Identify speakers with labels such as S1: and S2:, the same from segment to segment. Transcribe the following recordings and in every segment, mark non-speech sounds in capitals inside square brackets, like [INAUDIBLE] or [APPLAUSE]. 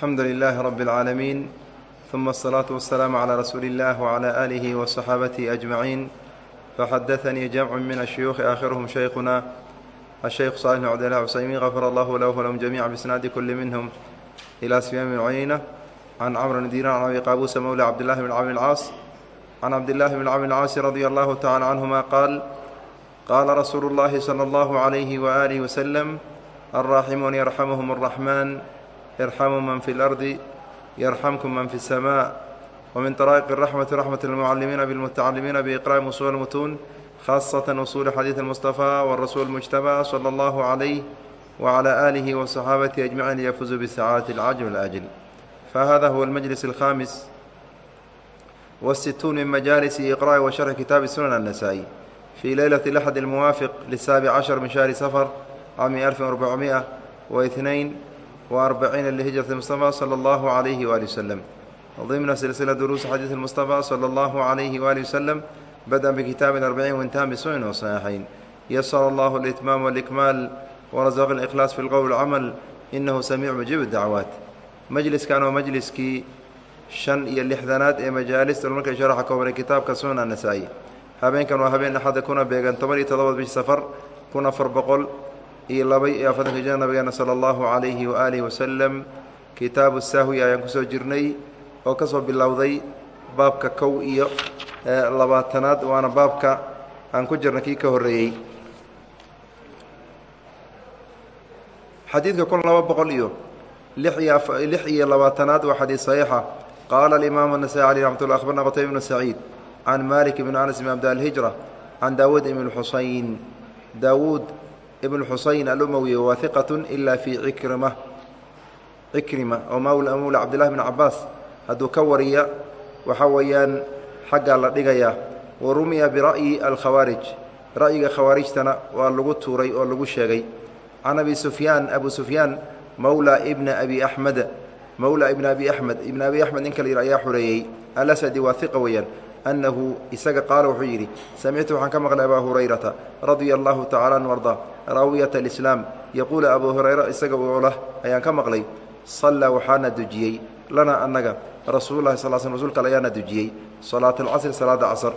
S1: alxamdu lilaahi rabi اlcaalamiin uma asalaatu wasalaamu calaa rasuuli illah wcalaa aalihi wasaxaabatihi ajmaciin faxadaanii jamcu min ashuyuukhi aakhiruhum shaykhuna ashaykhu saalix bn cabdilah cusaymiin gafar allahu lahu walahum jamiica bisnaadi kuli minhum ilaa sfyaan bn cuyeyna can camr bn diiran can abi qaabuusa mowla cabdillahi bn camr lcaas can cabdillahi bn camr lcaasi radia allahu tacala canhuma qaal qaala rasuulu اllahi salى allahu عalayhi waaalihi waslem alraaximuun yarxamuhum اraxmaan yarxamu man fi اlardi yarxamkum man fi الsmaa wmin طaraa'iq الraxmati raxmat اlmucalimiina bilmutacalimiina biiqraa'im usul اlmutuun khaasatan usuuli xadiid اlmustafaa wrasuul mujtabaa salى allahu عalayh wعalى aalihi waصaxaabatihi ajmaciin liyafuzuu bisacaadati اlcajl اlaajl fahada huwa اlmajlis اlkhamis wالsituun min majaalisi iqra'i wa sharxi kitaabi sunan الnasaa-i fii leylati اlaxad اlmuwaafiq lisaabic cashar min shahri safar cami alfin arbacmiئa waitnain وأربعين لهجرة المصطفى صلى الله عليه وآله وسلم ضمن سلسلة دروس حديث المصطفى صلى الله عليه وآله وسلم بدأ بكتاب الأربعين وانتهى بسنن وصحيحين يسر الله الإتمام والإكمال ورزق الإخلاص في القول والعمل إنه سميع مجيب الدعوات مجلس كان ومجلسكii شhan iyo lixdanaad ee majaalista markay sharaxa koobanay kitaabka sunan النasaa-i habeenkan waa habeen axada kuna beegan toban iyo todoba bish safar kun afar boqol iyo laba iyo afartanka jir nabigeena sala allahu calayhi waaalihi wasalam kitaabu sahwi ayaan kusoo jirnay oo ka soo bilowday baabka kow iyo labaatanaad waana baabka aan ku jirna kii ka horreeyey xadiidka kun laba boqol iyo lix iyo lix iyo labaatanaad waa xadiid saxiixa qaala alimaamu الnasaي alيh raxmat ullah akhbarna qtayb ibnu saciid can malik ibn anas ibn abd alhijra can daawuud ibn xusayn daawuud ibn xusayn alumawi waa hiqat ila fii cikrima cikrima oo mawla mawla cabdillahi bn cabaas hadduu ka wariya waxaa weeyaan xaggaa la dhigayaa wa rumiya bira'yi alkhawaarij ra'yiga khawaarijtana waa lagu tuuray oo lagu sheegay. Can abi sufyaan abu sufyaan mawla ibna abi axmed mawla ibna abi axmed ibna abi axmed ninka la yidha ayaa xureeyey alasadi waa hiqa weeyaan annahu isaga qaala wuxuu yidhi samictu waxaan ka maqlay abaa hurayrata radia allahu tacala an arda raawiyat alislaam yaquulu abuu hurayra isaga oo lah ayaan ka maqlay sallaa waxaana dujiyey lanaa annaga rasuululahi sal sl rsulka ayaana dujiyey salaata alcasri salaada casr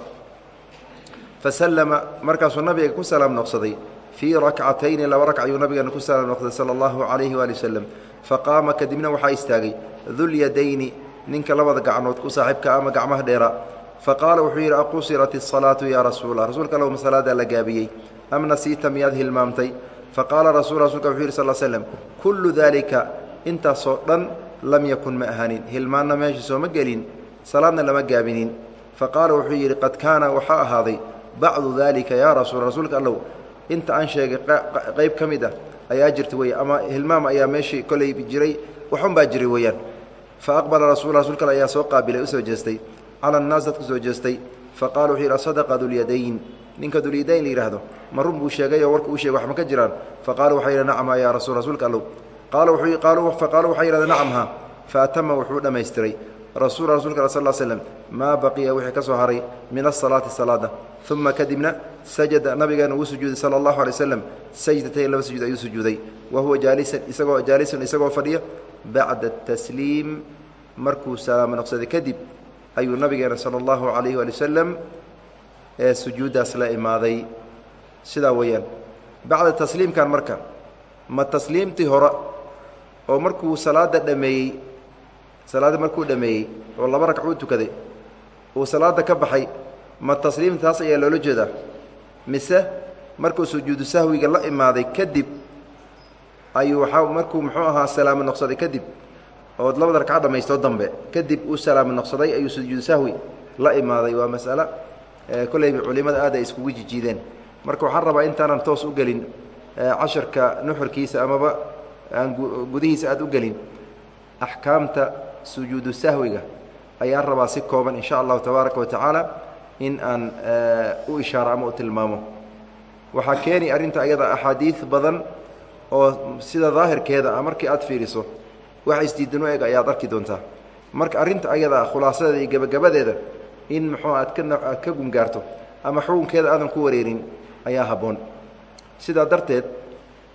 S1: fasallama markaasuu nabiga ku salaam noqsaday fii rakcatayni laba ragc ayuu nabigeena ku salaam noqsaday sala allahu calayhi waali wasalam faqaama kadibna waxaa istaagay dulyadayni ninka labada gacnood ku saaxiibka ama gacmaha dheera faqaala wuxuu yidhi aqusirat الsalaatu yaa rasuula rasuulka alowma salaadaa la gaabiyey am nasiita miyaad hilmaamtay faqaala rasul rasulka wuxuu yidhi sal slm kullu daalika intaasoo dhan lam yakun ma ahanin hilmaanna meesha sooma gelin salaadna lama gaabinin faqaala wuxuu yidhi qad kaana waxaa ahaaday bacdu daalika yaa rasuul rasuulka allow inta aan sheegay qayb ka mid ah ayaa jirta wey ama hilmaam ayaa meeshii koley jiray waxun baa jiray weeyaan fa aqbala rasul rasulka ayaa soo qaabilay u soo jeestay cala annaas dadku soo jeestay faqala wuxuu yidhi asadaqa dulyadayn ninka dulyadayn la yidhaahdo ma run buu sheegay oo warka uu shegay wax ma ka jiraan faqaalu waxay yidhi nacma yaa rasul rasuulka allow faqaaluu waxay yidhahdeen nacamha faatama wuxuu dhammaystiray rasul rasulka al sal slm maa baqiya wixii ka soo haray min asalaati salaada uma kadibna sajada nabigeena uu sujuuday sala allahu alay waslam sajdatayn laba sujuud ayuu sujuuday wa huwa jaalisan isagoo jaalisan isagoo fadhiya bacda tasliim markuu salaamo noqsaday kadib ayuu nabigeena sala allahu calayhi waali wasalam ee sujuuddaas la imaaday. Sidaa weeyaan bacda tasliimkan marka ma tasliimtii hore oo markuu salaadda dhameeyey salaadda markuu dhameeyey oo laba ragcuu tukaday uu salaadda ka baxay ma tasliimtaas ayaa loola jeedaa? Mise markuu sujuudu sahwiga la imaaday kadib ayuu waxaa markuu muxuu ahaa salaamo noqsaday kadib ood labada ragca dhamaystoo dambe kadib uu salaamo noqsaday ayuu sujuudu sahwi la imaaday. Waa mas'alo kolleyba culimada aad ay iskugu jijiideen. Marka waxaan rabaa intaanan toos u gelin casharka nuxurkiisa amaba aan gudihiisa aad u gelin. Axkaamta sujuudu sahwiga ayaan rabaa si kooban insha allahu tabaaraka wa tacaala in aan u ishaaro ama u tilmaamo. Waxaa keeni arrinta ayada axaadiid badan oo sida daahirkeeda markii aad fiiriso wax isdiidan u eg ayaad arki doontaa. Marka arrinta ayada khulaasadeeda iyo gebagabadeeda in muxuu aad ka ka gungaarto ama xukunkeeda aadan ku wareerin ayaa habboon. Sidaa darteed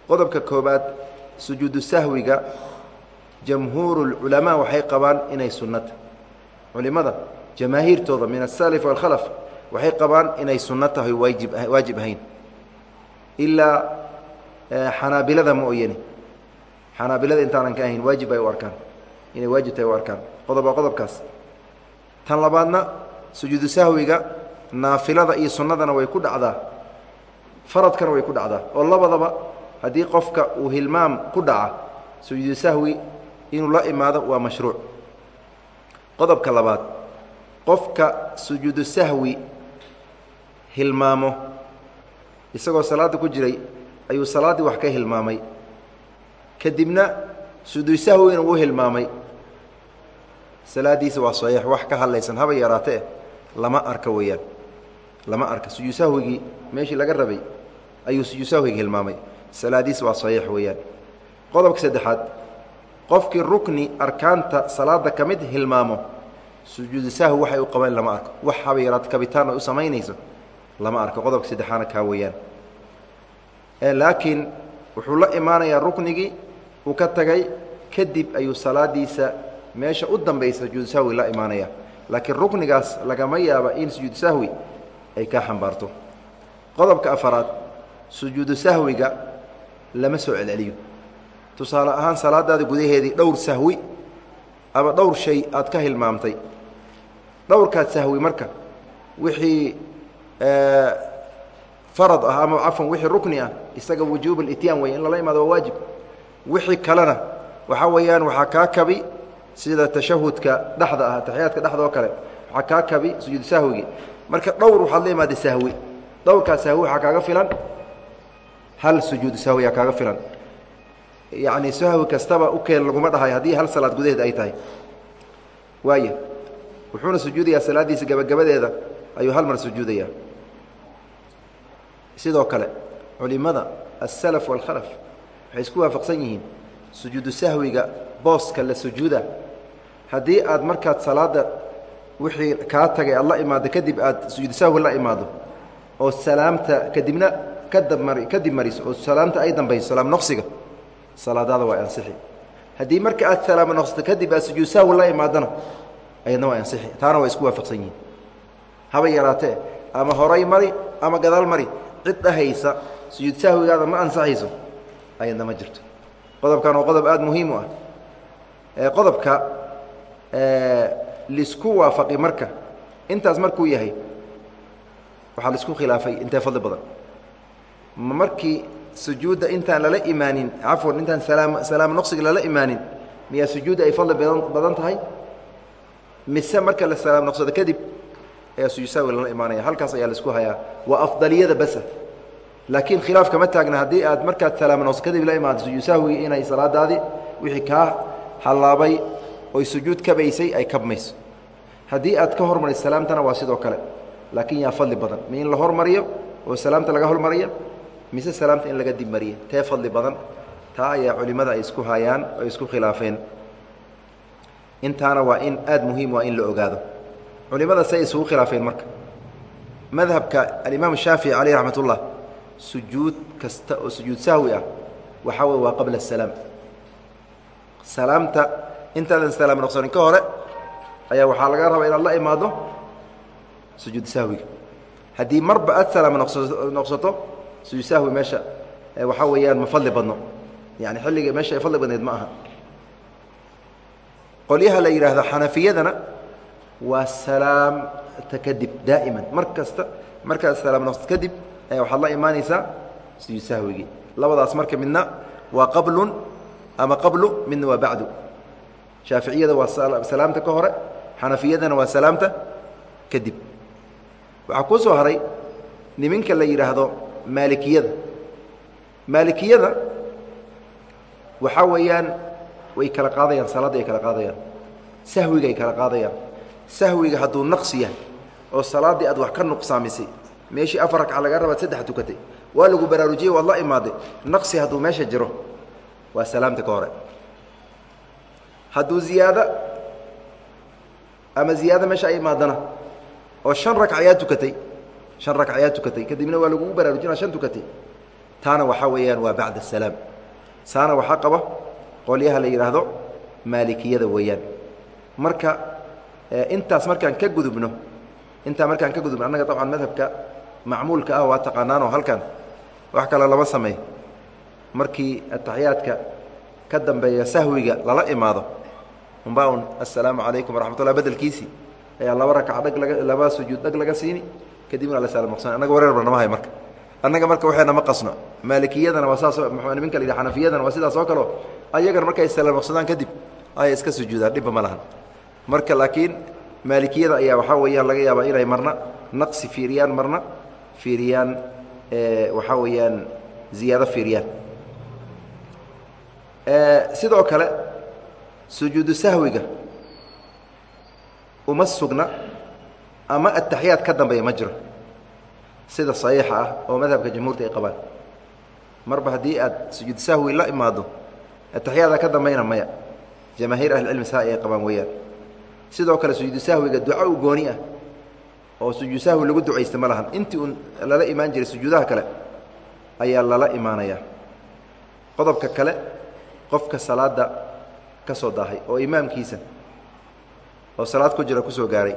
S1: qodobka koobaad sujuudu sahwiga jamhuuru اlculamaa waxay qabaan inay sunnata culimada jamaahiirtooda min asalif wاlkhalaf waxay qabaan inay sunno tahay waajib waajib ahayn. Ilaa xanaabilada mooyane xanaabilada intaanan ka ahayn waajib ay u arkaan. Inay waajib tahay u arkaan. Qodoba qodobkaas. Tan labaadna sujuudu sahwiga naafilada iyo sunnadana way ku dhacdaa. Faradkana way ku dhacdaa. Oo labadaba haddii qofka uu hilmaam ku dhaca sujuudu sahwi inuu la imaado waa mashruuc. Qodobka labaad qofka sujuudu sahwi hilmaamo. Isagoo salaadda ku jiray ayuu salaaddii wax ka hilmaamay kadibna sujuudu sahwina wuu hilmaamay. Salaaddiisa waa saxiix wax ka hadlaysan haba yaraatee lama arka weeyaan. Lama arka sujuud sahwigii meeshii laga rabay ayuu sujuud sahwigii hilmaamay. Salaadiis waa saxiix weeyaan. Qodobka saddexaad qofkii rukni arkaanta salaada ka mid hilmaamo sujuudu sahwi waxay u qabeen lama arko. Wax haba yaraata kabitaan ay u samaynayso lama arko. Qodobka saddexaana kaa weeyaan. Laakiin wuxuu la imaanayaa ruknigii uu ka tagay kadib ayuu salaadiisa meesha u dambaysa sujuudu sahwi la imaanaya. Laakiin ruknigaas lagama yaaba in sujuudu sahwi ay kaa xambaarto. Qodobka afaraad sujuudu sahwiga lama soo celceliyo. Tusaale ahaan salaadaada gudaheedii dhowr sahwi ama dhowr shay aad ka hilmaamtay. Dhowrkaad sahwi marka wixii farad ah ama cafwan wixii rukni ah isaga wujuub اlityaan wey in lala imaado waa waajib wixii kalena waxaa weeyaan waxaa kaa kabi sida tashahudka dhexda ah taxiyaadka dhexda oo kale waxaa kaa kabi sujuud sahwigii marka dhowr waxaad la imaada sahwi. Dhowrkaa sahwi waxaa kaaga filan hal sujuud sahwiyaa kaaga filan. Yacni sahwi kastaba u keen laguma dhahay haddii hal salaad gudaheed ay tahay. Waaya wuxuuna sujuudayaa salaaddiisa gabagabadeeda ayuu hal mar sujuudayaa. Sidoo kale culimada aلsalaf wاlkhalaf waxay isku waafaqsan yihiin sujuudu sahwiga booska la sujuuda. Haddii aad markaad salaada wixii kaa tagay aad la imaado kadib aad sujuudu sahwi la imaado oo salaamta kadibna kadabmar kadib mariso oo salaamta ay dambayso salaam noqsiga salaadaada waa ansixi. Haddii marka aad salaamo noqsato kadib aad sujuud sahwi la imaadona ayadna waa ansixi. Taana waa isku waafaqsan yihiin. Haba yaraatee ama horay mari ama gadaal mari cid dhahaysa sujuud sahwigaada ma ansaxayso ayadna ma jirto. Qodobkan waa qodob aada muhiim u ah. Qodobka lisku waafaqi marka intaas markuu yahay waxaa la isku khilaafay intee fadli badan. Ma markii sujuudda intaan lala imaanin cafwan intaan salaam salaamo noqsiga lala imaanin miyaa sujuudda ay fadli badan tahay? Mise marka la salaam noqsado kadib ayaa sujuud sahwi lala imaanaya. Halkaas ayaa la isku hayaa. Waa afdaliyada basa laakiin khilaaf kama taagna haddii aad markaad salaamo noqso kadib la imaado sujuud inay salaadaadii wixii kaa hallaabay oy sujuud kabaysay ay kabmayso. Haddii aad ka hormariso salaamtana waa sidoo kale. Laakiin yaa fadli badan. Mi in la hormariyo oo salaamta laga hormariyo mise salaamta in laga dib mariyo? Tee fadli badan. Taa ayaa culimmada ay isku hayaan oo isku khilaafeen. Intaana waa in aad muhiim waa in la ogaado. Culimmada say isugu khilaafeen marka. Madhabka alimaam shaafici caleyh raxmat sujuud kasta oo sujuud sahwi ah waxaa wey waa qabla asalaam salaamta intaadan salaam noqsanin ka hore ayaa waxaa laga rabaa inaad la imaado sujuud sahwiga haddii marba aad salaam noqsato sujuud sahwi meesha waxaa weeyaan ma fadli badno. Yani xilliga meesha ay fadli badneed ma aha. Qolyaha la yidhaahdo xanafiyadana waa salaamta kadib daa'iman. Mar kasta markaad salaam noqsato kadib waxaad la imaanaysaa? Sujuud sahwigii. Labadaas marka midna waa qablun ama qablu midna waa bacdu. Shaaficiyada waa salaamta ka hore xanafiyadana waa salaamta kadib waxaa kuu soo haray niminka la yidhaahdo maalikiyada. Maalikiyada waxaa weeyaan way kala qaadayaan salaadda kala qaadayaan sahwiga kala qaadayaan. Sahwiga hadduu naqsi yahay oo salaaddii aad wax ka nuqsaamisay meeshii afar ragca laga rabaad saddex tukatay. Waa lagu baraarujiyey waad la imaaday naqsi hadduu meesha jiro waa salaamta ka hore. Hadduu ziyaado ama ziyaado meesha ay imaadana oo shan ragc ayaa tukatay shan ragc ayaa tukatay kadibna waa lagugu baraarujinaa shan tukatay. Taana waxaa weeyaan waa bacda asalaam saana waxaa qaba qolyaha la yidhaahdo maalikiyada weeyaan. Marka intaas markaan ka gudubno intaa markaan ka gudubno annaga dabcan madhabka macmuulka ah waa taqaanaanoo halkan wax kale lama sameey markii ataxiyaadka ka dambeeya sahwiga lala imaado umbaa un assalaamu calaykum waraxmat ullah bedelkiisii ayaa laba rakac dhag laga laba sujuud dhag laga siini kadibna la salmaqsan annaga wareer ba nama hay marka. Annaga marka waxayna ma qasno. Maalikiyadana waa saas niminka la yidhi xanafiyadana waa sidaas oo kaleo ayagana markay salmaqsadaan kadib ayay iska sujuudaan dhibba ma lahan. Marka laakiin maalikiyada ayaa waxaa weeyaan laga yaabaa inay marna naqsi fiiriyaan marna fiiriyaan waxaa weeyaan ziyaado fiiriyaan. Sidoo kale sujuudu sahwiga uma sugna ama ataxiyaad ka dambeeya ma jiro. Sida saxiixa ah oo madhabka jamhuurta ay qabaan. Marba haddii aad sujuudu sahwi la imaado ataxiyaada ka dambayna maya. Jamaahiir ahlicilmi saa ayay qabaan weeyaan. Sidoo kale sujuudu sahwiga duco u gooni ah oo sujuud sahwi lagu ducaysta ma lahan. Intii uun lala imaan jiray sujuudaha kale ayaa lala imaanayaa qodobka kale qofka salaada ka soo daahay oo imaamkiisa oo salaad ku jira ku soo gaaray.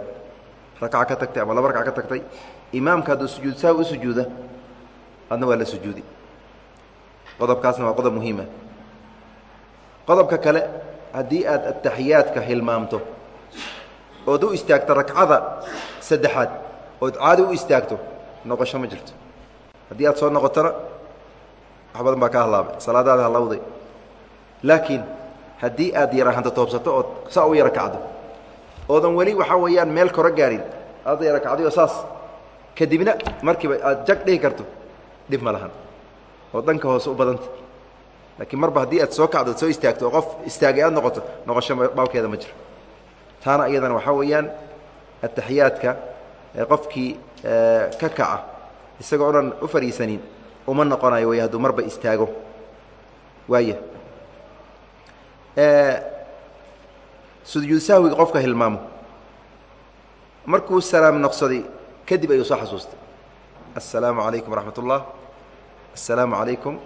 S1: Rakaca ka tagtay ama laba rakac ka tagtay. Imaamka hadduu sujuud sahwi u sujuuda adna waa la sujuudi. Qodobkaasna waa qodob muhiima. Qodobka kale haddii aad ataxiyaadka hilmaamto ood u istaagto ragcada saddexaad ood caadi u istaagto noqosho ma jirto. Haddii aad soo noqotona wax badan baa ka hallaabay salaadaada hallawday laakiin haddii aad yara hanta toobsato ood saa u yara kacdo oodan weli waxaa weeyaan meel koro gaarin aad yara kacday oo saas kadibna markiiba aad jag dhihi karto dhib ma lahan. Oo dhanka hoose u badanta laakiin marba haddii aad soo kacdo ad soo istaagto oo qof istaagay aad noqoto noqosho baabkeeda ma jiro taana iyadana waxaa weeyaan ataxiyaadka qofkii ka kaca isagoo o dhan u fadhiisanin uma noqonayo wey hadduu marba istaago. Waaya sujuud qofka hilmaamo. Markuu salaam noqsaday kadib ayuu soo xasuustay. Assalaamu calaykum waraxmat ullah assalaamu calaykum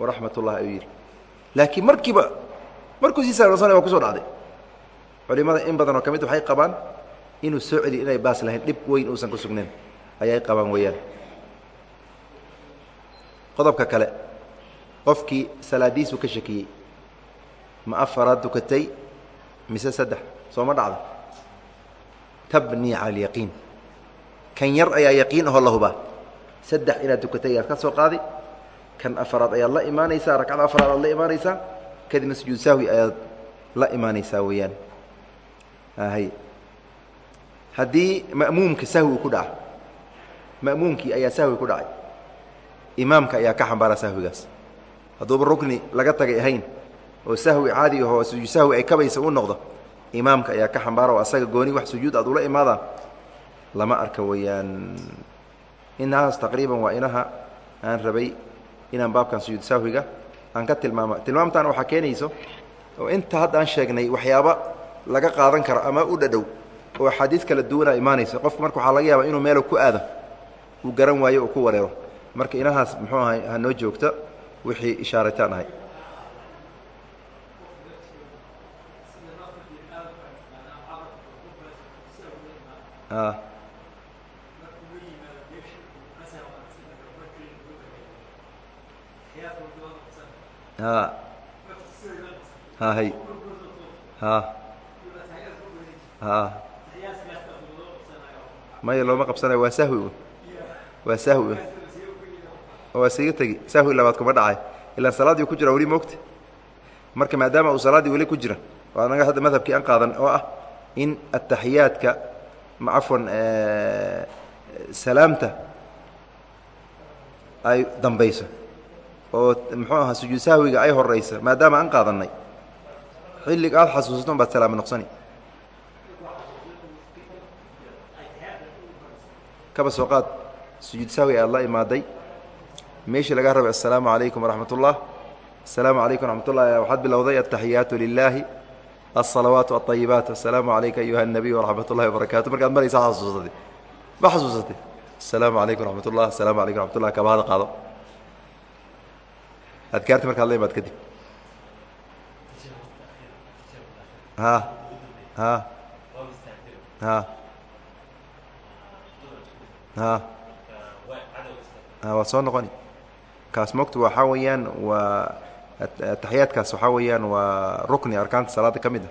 S1: waraxmat ullah ayuu yidhi. Laakiin markiiba markuu sii salam noqsanay waa ku dhacday culimada in badan oo ka mid waxay qabaan inuu soo celiyo inay baas lahayn dhib weyn uusan ku sugnayn. Ayay qabaan weeyaan. Qodobka kale qofkii salaadiisu ka shakiyey ma afaraad dukatay? Mise saddex? Sooma dhacda tabni cala kan yar ayaa yaqiin ahoo la hubaa. Saddex inaad dukatay ayaad ka soo qaadi. Kan afaraad ayaad la imaanaysaa ragcada afaraad aad la imaanaysaa. Kadibna sujuud sahwi ayaad la imaanaysaa weeyaan haddii ma'muumka sahwi ku dhaca ma'muumkii ayaa sahwi ku dhacay imaamka ayaa ka xambaara sahwigaas. Hadduuba rukni laga tagay ahayn oo sahwi caadi ahoo sujuud sahwi ay kabaysa u noqdo imaamka ayaa ka xambaara oo asaga gooni wax sujuud aad ula imaadaan. Lama arka weeyaan inahaas taqriiban waa inaha aan rabay inaan baabkan sujuud sahwiga aan ka tilmaamo tilmaamtaana waxaa keenayso oo inta hadda aan sheegnay waxyaaba laga qaadan karo ama u dhadhow oo axaadiid kala duwanaa imaanayso qofku marka waxaa laga yaaba inuu meelo ku aado uu garan waayo uu ku wareero marka inahaas muxuu ahay ha noo joogta wixii ishaarataan ahay. Hay maya looma qabsanayo waa sahwi waa sahwi waa siiga tegi sahwi labaad kuma dhacay. Ilaan salaaddii ku jira weli moogta marka maadaama uu salaaddii weli ku jira oo anaga hadda madhabkii aan qaadan oo ah in ataxiyaadka ma cafwan salaamta ay dambayso. Oo muxuu ahaa sujuud sahwiga ay horaysa maadaama aan qaadannay. Xilliga aad xasuusato un baad salaamo noqsani kaba soo qaad sujuud sahwi aad la imaaday meeshii laga rabay assalaamu calaykum waraxmat ullah assalaamu calaykum waraxmat ullah waxaad bilowday altaxiyaatu lilaahi alsalawaatu alطayibaat assalaamu calayka ayuha الnabiy waraxmat ullahi wabarakatu markaad maraysa xasuusatay ma xasuusatay assalaamu calaykum waraxmat ullah assalaamu calaykum raxmat ullah kabahada qaado adkaarti markaad la imaad kadib ha ha ha ha waad soo noqoni. Kaas mogtu waxaa weeyaan waa ataxiyaadkaas waxaa weeyaan waa rukni arkaanta salaada ka mid a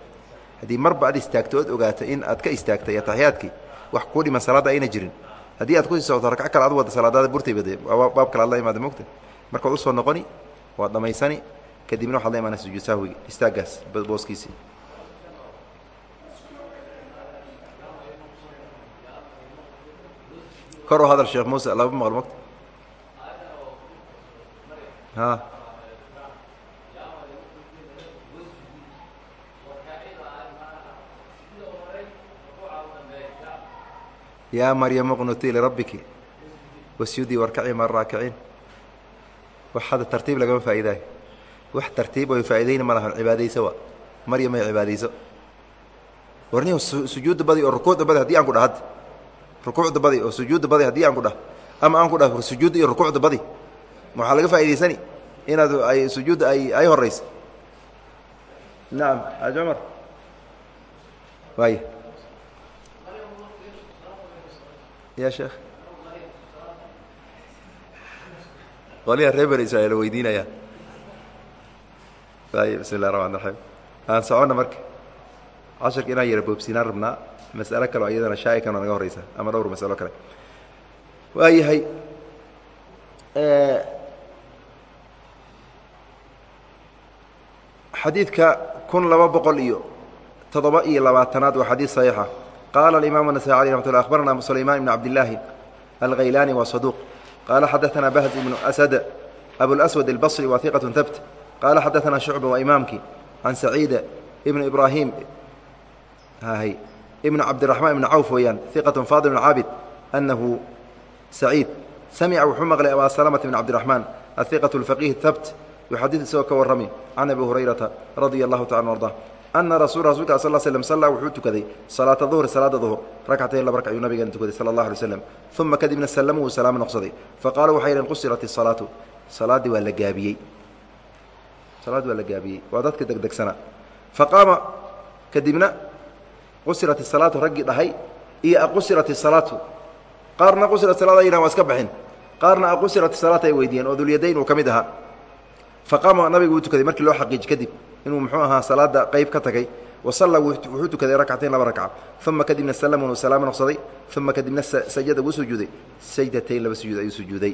S1: haddii marba ad istaagto ood ogaato in aad ka istaagtay ataxiyaadkii wax kuu dhiman salaadda ayna jirin. Haddii aad ku sii socoto ragco kale ad wadda salaadaada burtay bade baab kale ad la imaada mogta marka waad u soo noqoni waad dhamaysani kadibna waxaad la imaana sujuud sahwigi istaaggaas booskiisii kor u hadal sheekh muuse laba maqal mogta ha? Yaa maryam qnutii lirabbiki wasjudii warkaci ma raakiciin wax hadda tartiib lagama faa'iidaayo wax tartiib oy faa'iidayna ma lahan cibaadayso wa. Maryam ay cibaadayso. Warni sujuudda badi oo rukuucda badi haddii aan ku dhah hadda rukuucda badi oo sujuudda badi haddii aan ku dhah ama aan ku dhah sujuudda iyo rukuucda badi waxaa laga faa'idaysani inaad ay sujuudda ay ay horayso nacam xaaj cumar. Waaya ya sheekh. Qoliha reer bani israiil la weydiinaya. Waay bismi اllah raxmaan raxiim aan soconna marka. Casharka inaan yara boobsinaan rabnaa mas'alo kaleo iyadana shaa'ikan oo naga horeysa ama dhowr masalo kale waayahay xadiidka kun laba boqol iyo toddoba iyo labaatanaad waa xadiid saxiixa qaala alimaamu النasai alي ramat lla akhbarana sulayman ibn cabdillaahi alghaylani wa saduuq qaala xadaثana bahz ibnu asad abulأswad اlbصri wa hiqaة habt qaala xadaثana shucba waa imaamkii can saciida ibn ibraahim hy ibn cabdiraxmaan ibn cawf weeyaan hiqaة faadil bn caabid anahu saciid samica wuxuu maqlay abaa salamata bn cabdiraxmaan ahiqaة اlfaqiih habt yuxadid isagoo ka warrami can abi hurayrata radia allahu taala arda ana rasul rasulka sal slm sallaa wuxuu tukaday salaata duhri salaada duhur rakcatayn laba rag ayuu nabigeena tukaday sala allah alay slam uma kadibna sallamuu wuu salaamo noqsaday faqaaluu waxay yidheen qusirat isalaatu salaaddii waa la gaabiyey salaaddii waa la gaabiyey waa dadka degdegsana faqaama kadibna qusirat isalaatu raggii dhahay iyo aqusirat isalaatu qaarna qusirat salaad ay yidhahan waa iska baxin qaarna aqusirat isalaat ay weydiiyeen oo dulyadayn uu ka mid ahaa faqaama nabigu wuu tukaday markii loo xaqiiji kadib inuu muxuu ahaa salaada qeyb ka tagay wasalla wuxuu tukaday rakcatayn laba rakca uma kadibna sallamuu salaamo noqsaday uma kadibna sajada wuu sujuuday. Sajdatayn laba sujuud ayuu sujuuday.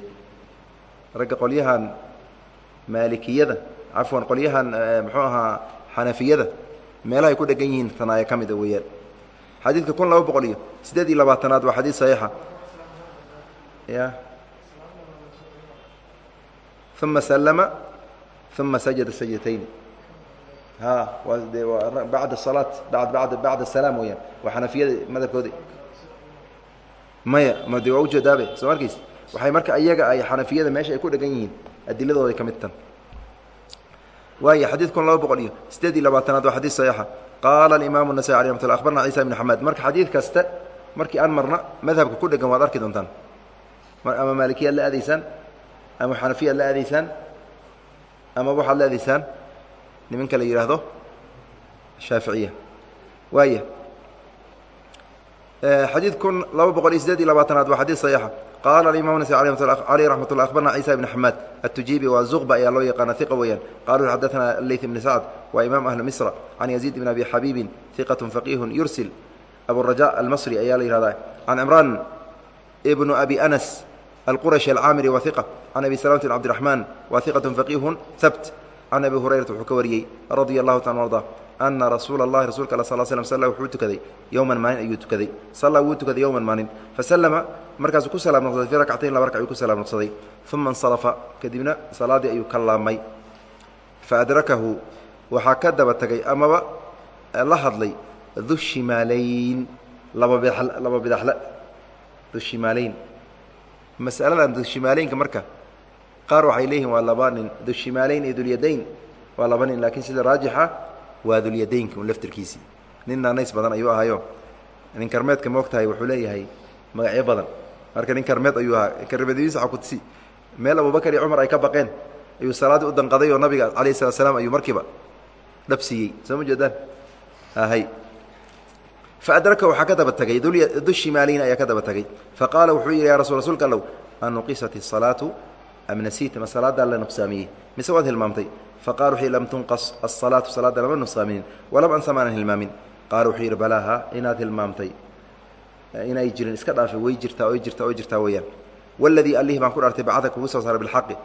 S1: Ragga qolyahan maalikiyada cafwan qolyahan muxuu ahaa xanafiyada meelahay ku dhegan yihiin tanaaya ka mida weeyaan xadiidka kun laba boqol iyo siddeed iyo labaatanaad waa xadiid saxiixa. Ya. Uma sallama uma sajada sajdatayn ha waa de waa bacda salaat bad bada bacda salaam weyaan waa xanafiyada madhabkoodi maya ma de waa ujeedaabe soo markiis waxay marka iyaga ay xanafiyada meesha ay ku dhegan yihiin adiladooday ka mid tan waaya xadiid kun laba boqol iyo siddeed iyo labaatanaad waa xadiid saxiixa qaala alimaamu النasai alي ramat lla akhbarna ciisa ibn xamed marka xadiid kasta markii aan marna madhabka ku dhegan waad arki doontaan ama maalikiyaad la aadaysaan ama xanafiyaad la aadaysaan ama waxaad la aadaysaan nimanka la yidhaahdo shaaficiya waaya xadiid kun laba boqol iyo sideed iyo labaatanaad waa xadiid saxiixa. Qaala alimam nasai aleyh raxmat ullah akhbarna ciisa ibn xamaad atujiibi waa zuqba ayaa loo yaqaana iqa weeyaan. Qaluu xadaثana leyt ibni sacd waa imam ahlu misra can yaziid ibn abi xabiibin iqat faqiihun yursil. Aburaja almasri ayaa la yihahdaa can cimraan ibnu abi anas alqurashi alcaamiri wa iqa can abi salamati bn cabdiraxmaan wa iqat faqiihun habt can abi hurayrata wuxuu ka wariyey radia allahu taala arda ana rasuula rasulka al sal slm salla wuxuu tukaday yowman maalin ayuu tukaday. Sallaa wuu tukaday yowman maalin. Fasallama markaasuu ku salaam noqsaday fii rakcatayn laba raka ayuu ku salaam noqsaday uma insarafa kadibna salaaddii ayuu ka laabmay faadrakahu waxaa ka daba tegay amaba la hadlay du shimaalayn laba laba bidaxle du shimaalayn. Masaladan dushimaaleynka marka qaar waxay leeyihiin waa laba nin. Dushimaaleyn iyo dulyadayn waa laba nin laakiin sida raajixa waa dulyadaynka un laftirkiisii nin naanays badan ayuu ahayo nin karmeedka moogtahay wuxuu leeyahay magacyo badan. Marka nin karmeed ayuu ahaa karmeeddiisa akusi meel abubakar iyo cumar ay ka baqeen. Ayuu salaaddii u danqaday oo nabiga calayh salat slaam ayuu markiiba dhab siiyey. Soo ma jeedaan hay faadraka waxaa ka daba tagay dushimaaliyna ayaa ka daba tagay. Faqaala wuxuu yidhi ya rasul rsulka allow anuqisat الsalaatu am nasiita ma salaadaa la nuqsaamiyey? Mise waad hilmaamtay? Faqala wuxuu yidhi lam tunqas asalaatu salaada lama nuqsaaminin. Walam ansa maanan hilmaamin. Qaala wuxuu yidhi balaaha inaad hilmaamtay. Inay jirin iska dhaafay way jirtaa oy jirtaa oy jirtaa weeyaan. Waladii allihii baan ku dhaartay bacada kugu soo saaray bilxaqi.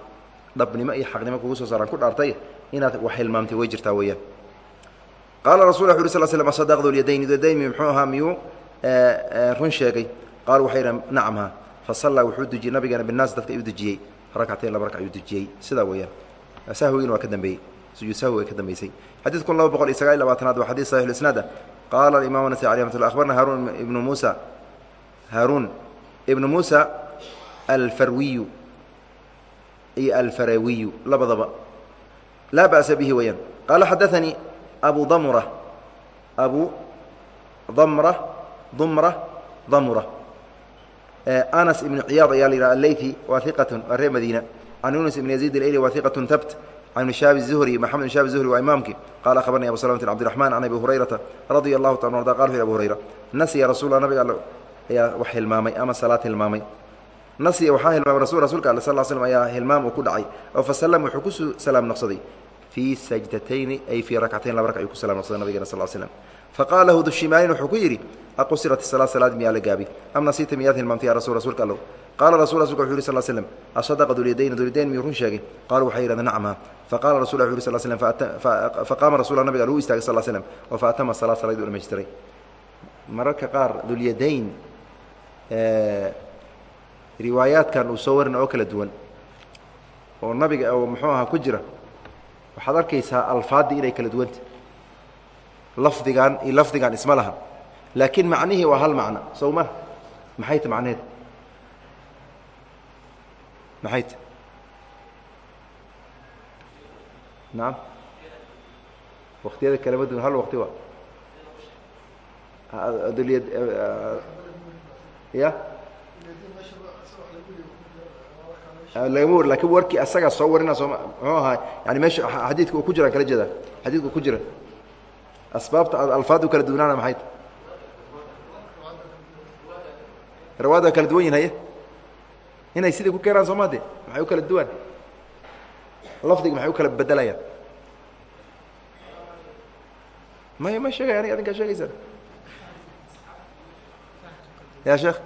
S1: Dhabnimo iyo xaqnimo kugu soo saaraan ku dhaartay inaad wax hilmaamtay way jirtaa weeyaan. Qaala rasul wu sl slm asadaqdu lyadayn yadayni muxuu ahaa miyuu run sheegay? Qaal waxay yidhahen nacamha fasallaa wuxuu dujiyey nabigeena binaas dadka ayuu dujiyey rakcatayn laba rag ayuu dujiyey sidaa weeyaan sahwigiina waa ka dambeeyey. Sujuud sahwi way ka dambeysay. Xadiid laba boqol iyo sagaal iy labaatanaad waa xadid saxix isnaada qaala imam nasai alih amat abarna haarun ibnu muusa. Haaruun ibnu muusa alfarwiyu. Iyo alfarawiyu labadaba. Laa ba'sa bihi weeyaan. Qaala xadaanii abu damra abu damra dumra damra anas ibnu ciyaad ayaa la yidhaha aleythi waa iqatun waa reer madiina. Can yunus ibn yaziid alayli waa iqatun tabt can shaabi zuhri maxamed bin shaabi zuhri waa imaamkii. Qala akhbarnii abu salamati cabdiraxman can abi hurayrata radia allahu taala arda qala wuxu abu hurayra nasiya rasulla nabiga all ayaa wax hilmaamay ama salaad hilmaamay. Nasiya waxaa hilmaamay rasul rasulka alle sal slm ayaa hilmaam uu ku dhacay. Oo fasallam wuxuu ku salaam noqsaday. Fii sajdatayni ay fii rakcatayn laba rag ayuu ku salam noqsaday nabigena sal slm faqala lahu dushimaalin wuxuu ku yidhi aqusirat salaad salaad miyaa la gaabi am nasiita miyaad hilmaamtay ya rasul rasuulka allow qaala rasul rasulka wuxu yhi sal slm asadaqa dulyadayn dulyadayn miyuu run sheegay qalu waxay yidhahdeen nacma faqala rasul wuxu yhi sal slm faqaama rasul nabiga lagu istaagay sal slm oo faatama salaad salaadii u dhamaystiray mararka qaar dulyadayn riwaayaadkan uu soo warina oo kala duwan oo nabiga oo muxuu ahaa ku jira waxaad arkaysaa alfaaddii inay kala duwanta lafdigan iyo lafdigan isma laha. Laakiin macnihii waa hal macno sow ma maxay ta macneheed? Maxay ta? Nacam waktiyada kalama duwan hal waqti waa. Dulyad ya? Lagama war warkii asagaa soo warina sooma muxuu ahaa yani meesha xadiidka ku jiraan kala jeeda. Xadiidka ku jira asbaabta alfaad u kala duwanaana maxay ta rawaad waa kala duwan yihiin inay sidii ku keenaan sooma de maxay u kala duwan lafdiga maxay u kala bedelayaan may ma sheegay anig adinkaa sheegaysaa ya sheekh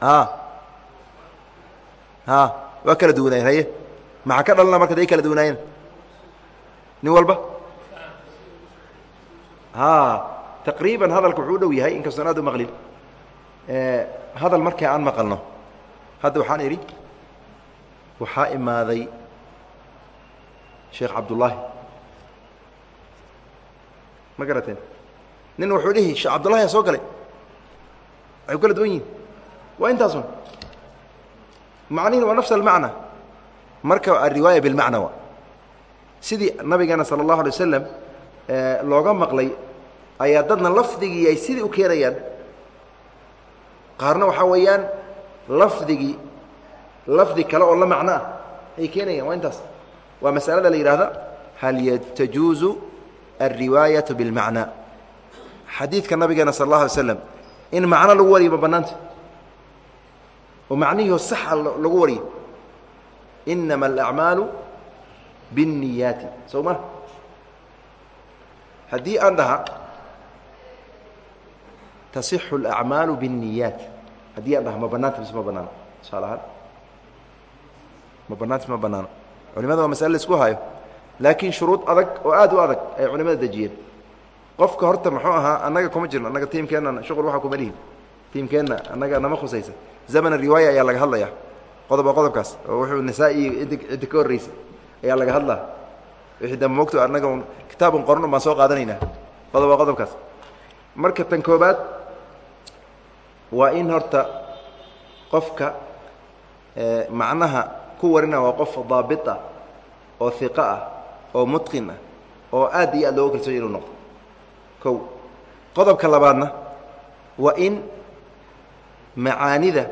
S1: a a waa kala duwanaayeen haye maxaa ka dhalana marka day kala duwanaayeen nin walba? Taqriiban hadalka wuxuu dhow yahay inkastoon aad u maqlin. Hadal markii aan maqalno hadda waxaan idhi waxaa imaaday sheekh cabdullaahi. Ma garateen? Nin wuxuu dhihi sheekh cabdullahi soo galay. Waxay kala duwan yihiin waa intaasun macnihin waa nafs almacna. Marka alriwaaya bilmacna sidii nabigeena sala allahu alay wasalam looga maqlay ayaa dadna lafdigii ay sidii u keenayaan. Qaarna waxaa weeyaan lafdigii lafdi kale oo la macno ah ay keenayaan waa intaas. Waa masalada la yidhaahda hal tajuuzu alriwaayatu bilmacna. Xadiidka nabigeena sala allah alay slam in macno lagu wariyo ma bannaanta? Oo macnihio saxa lagu wariyo. Inama alacmaalu biاnniyaati sow ma aan dhaha tasixu alacmaalu biاnniyaat haddii aan dhaha ma bannaanta mise ma ahaan ma bannaanta ma bannaano. Culimada waa masale la isku hayo laakiin shuruud adag oo aad u adag ay culimada dejiyeen. Qofka horta muxuu ahaa annaga kuma jirno. Annaga tiimkeenna shuqul waxa kuma lihin. Tiimkeenna annaga nama khusaysa. Zaman riwaaya ayaa laga hadlaya qodoba qodobkaas. Oo wuxuu nisaa-i ciddi ka horreysay ayaa laga hadlaa. Wixii dambe mogto annaga un qorno baan soo qaadanaynaa qodoba qodobkaas. Marka tan koobaad waa in horta qofka macnaha ku warina waa qof daabit ah oo hiqo ah oo mutqin ah oo aad iyo aad looga kalsoonya inuu noqdo. Kow. Qodobka labaadna waa in macaanida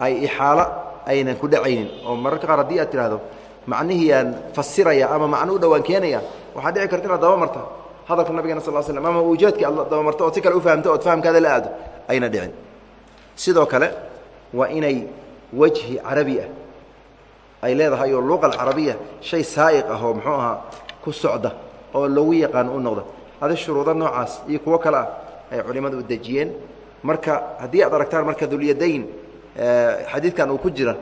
S1: ay ixaalo aynan ku dhacaynin. Oo mararka qaar haddii aad tidhaahdo macnihiyaan fasiraya ama macno u dhowaan keenaya waxaa dhici karta inaad dabamarta hadalka nabigana sal slm ama ujeedkii aad dabamarto ood si kale u fahamto ood fahamkaada la aado ayna dhicin. Sidoo kale waa inay wejhi carabi ah ay leedahay oo luqa alcarabiya shay saa'iq ah oo muxuu ahaa ku socda oo lagu yaqaano u noqda. Adi shuruudo noocaas iyo kuwo kale ah ay culimmadu u dejiyeen marka haddii aad aragtaan marka dulyadayn xadiidkan uu ku jira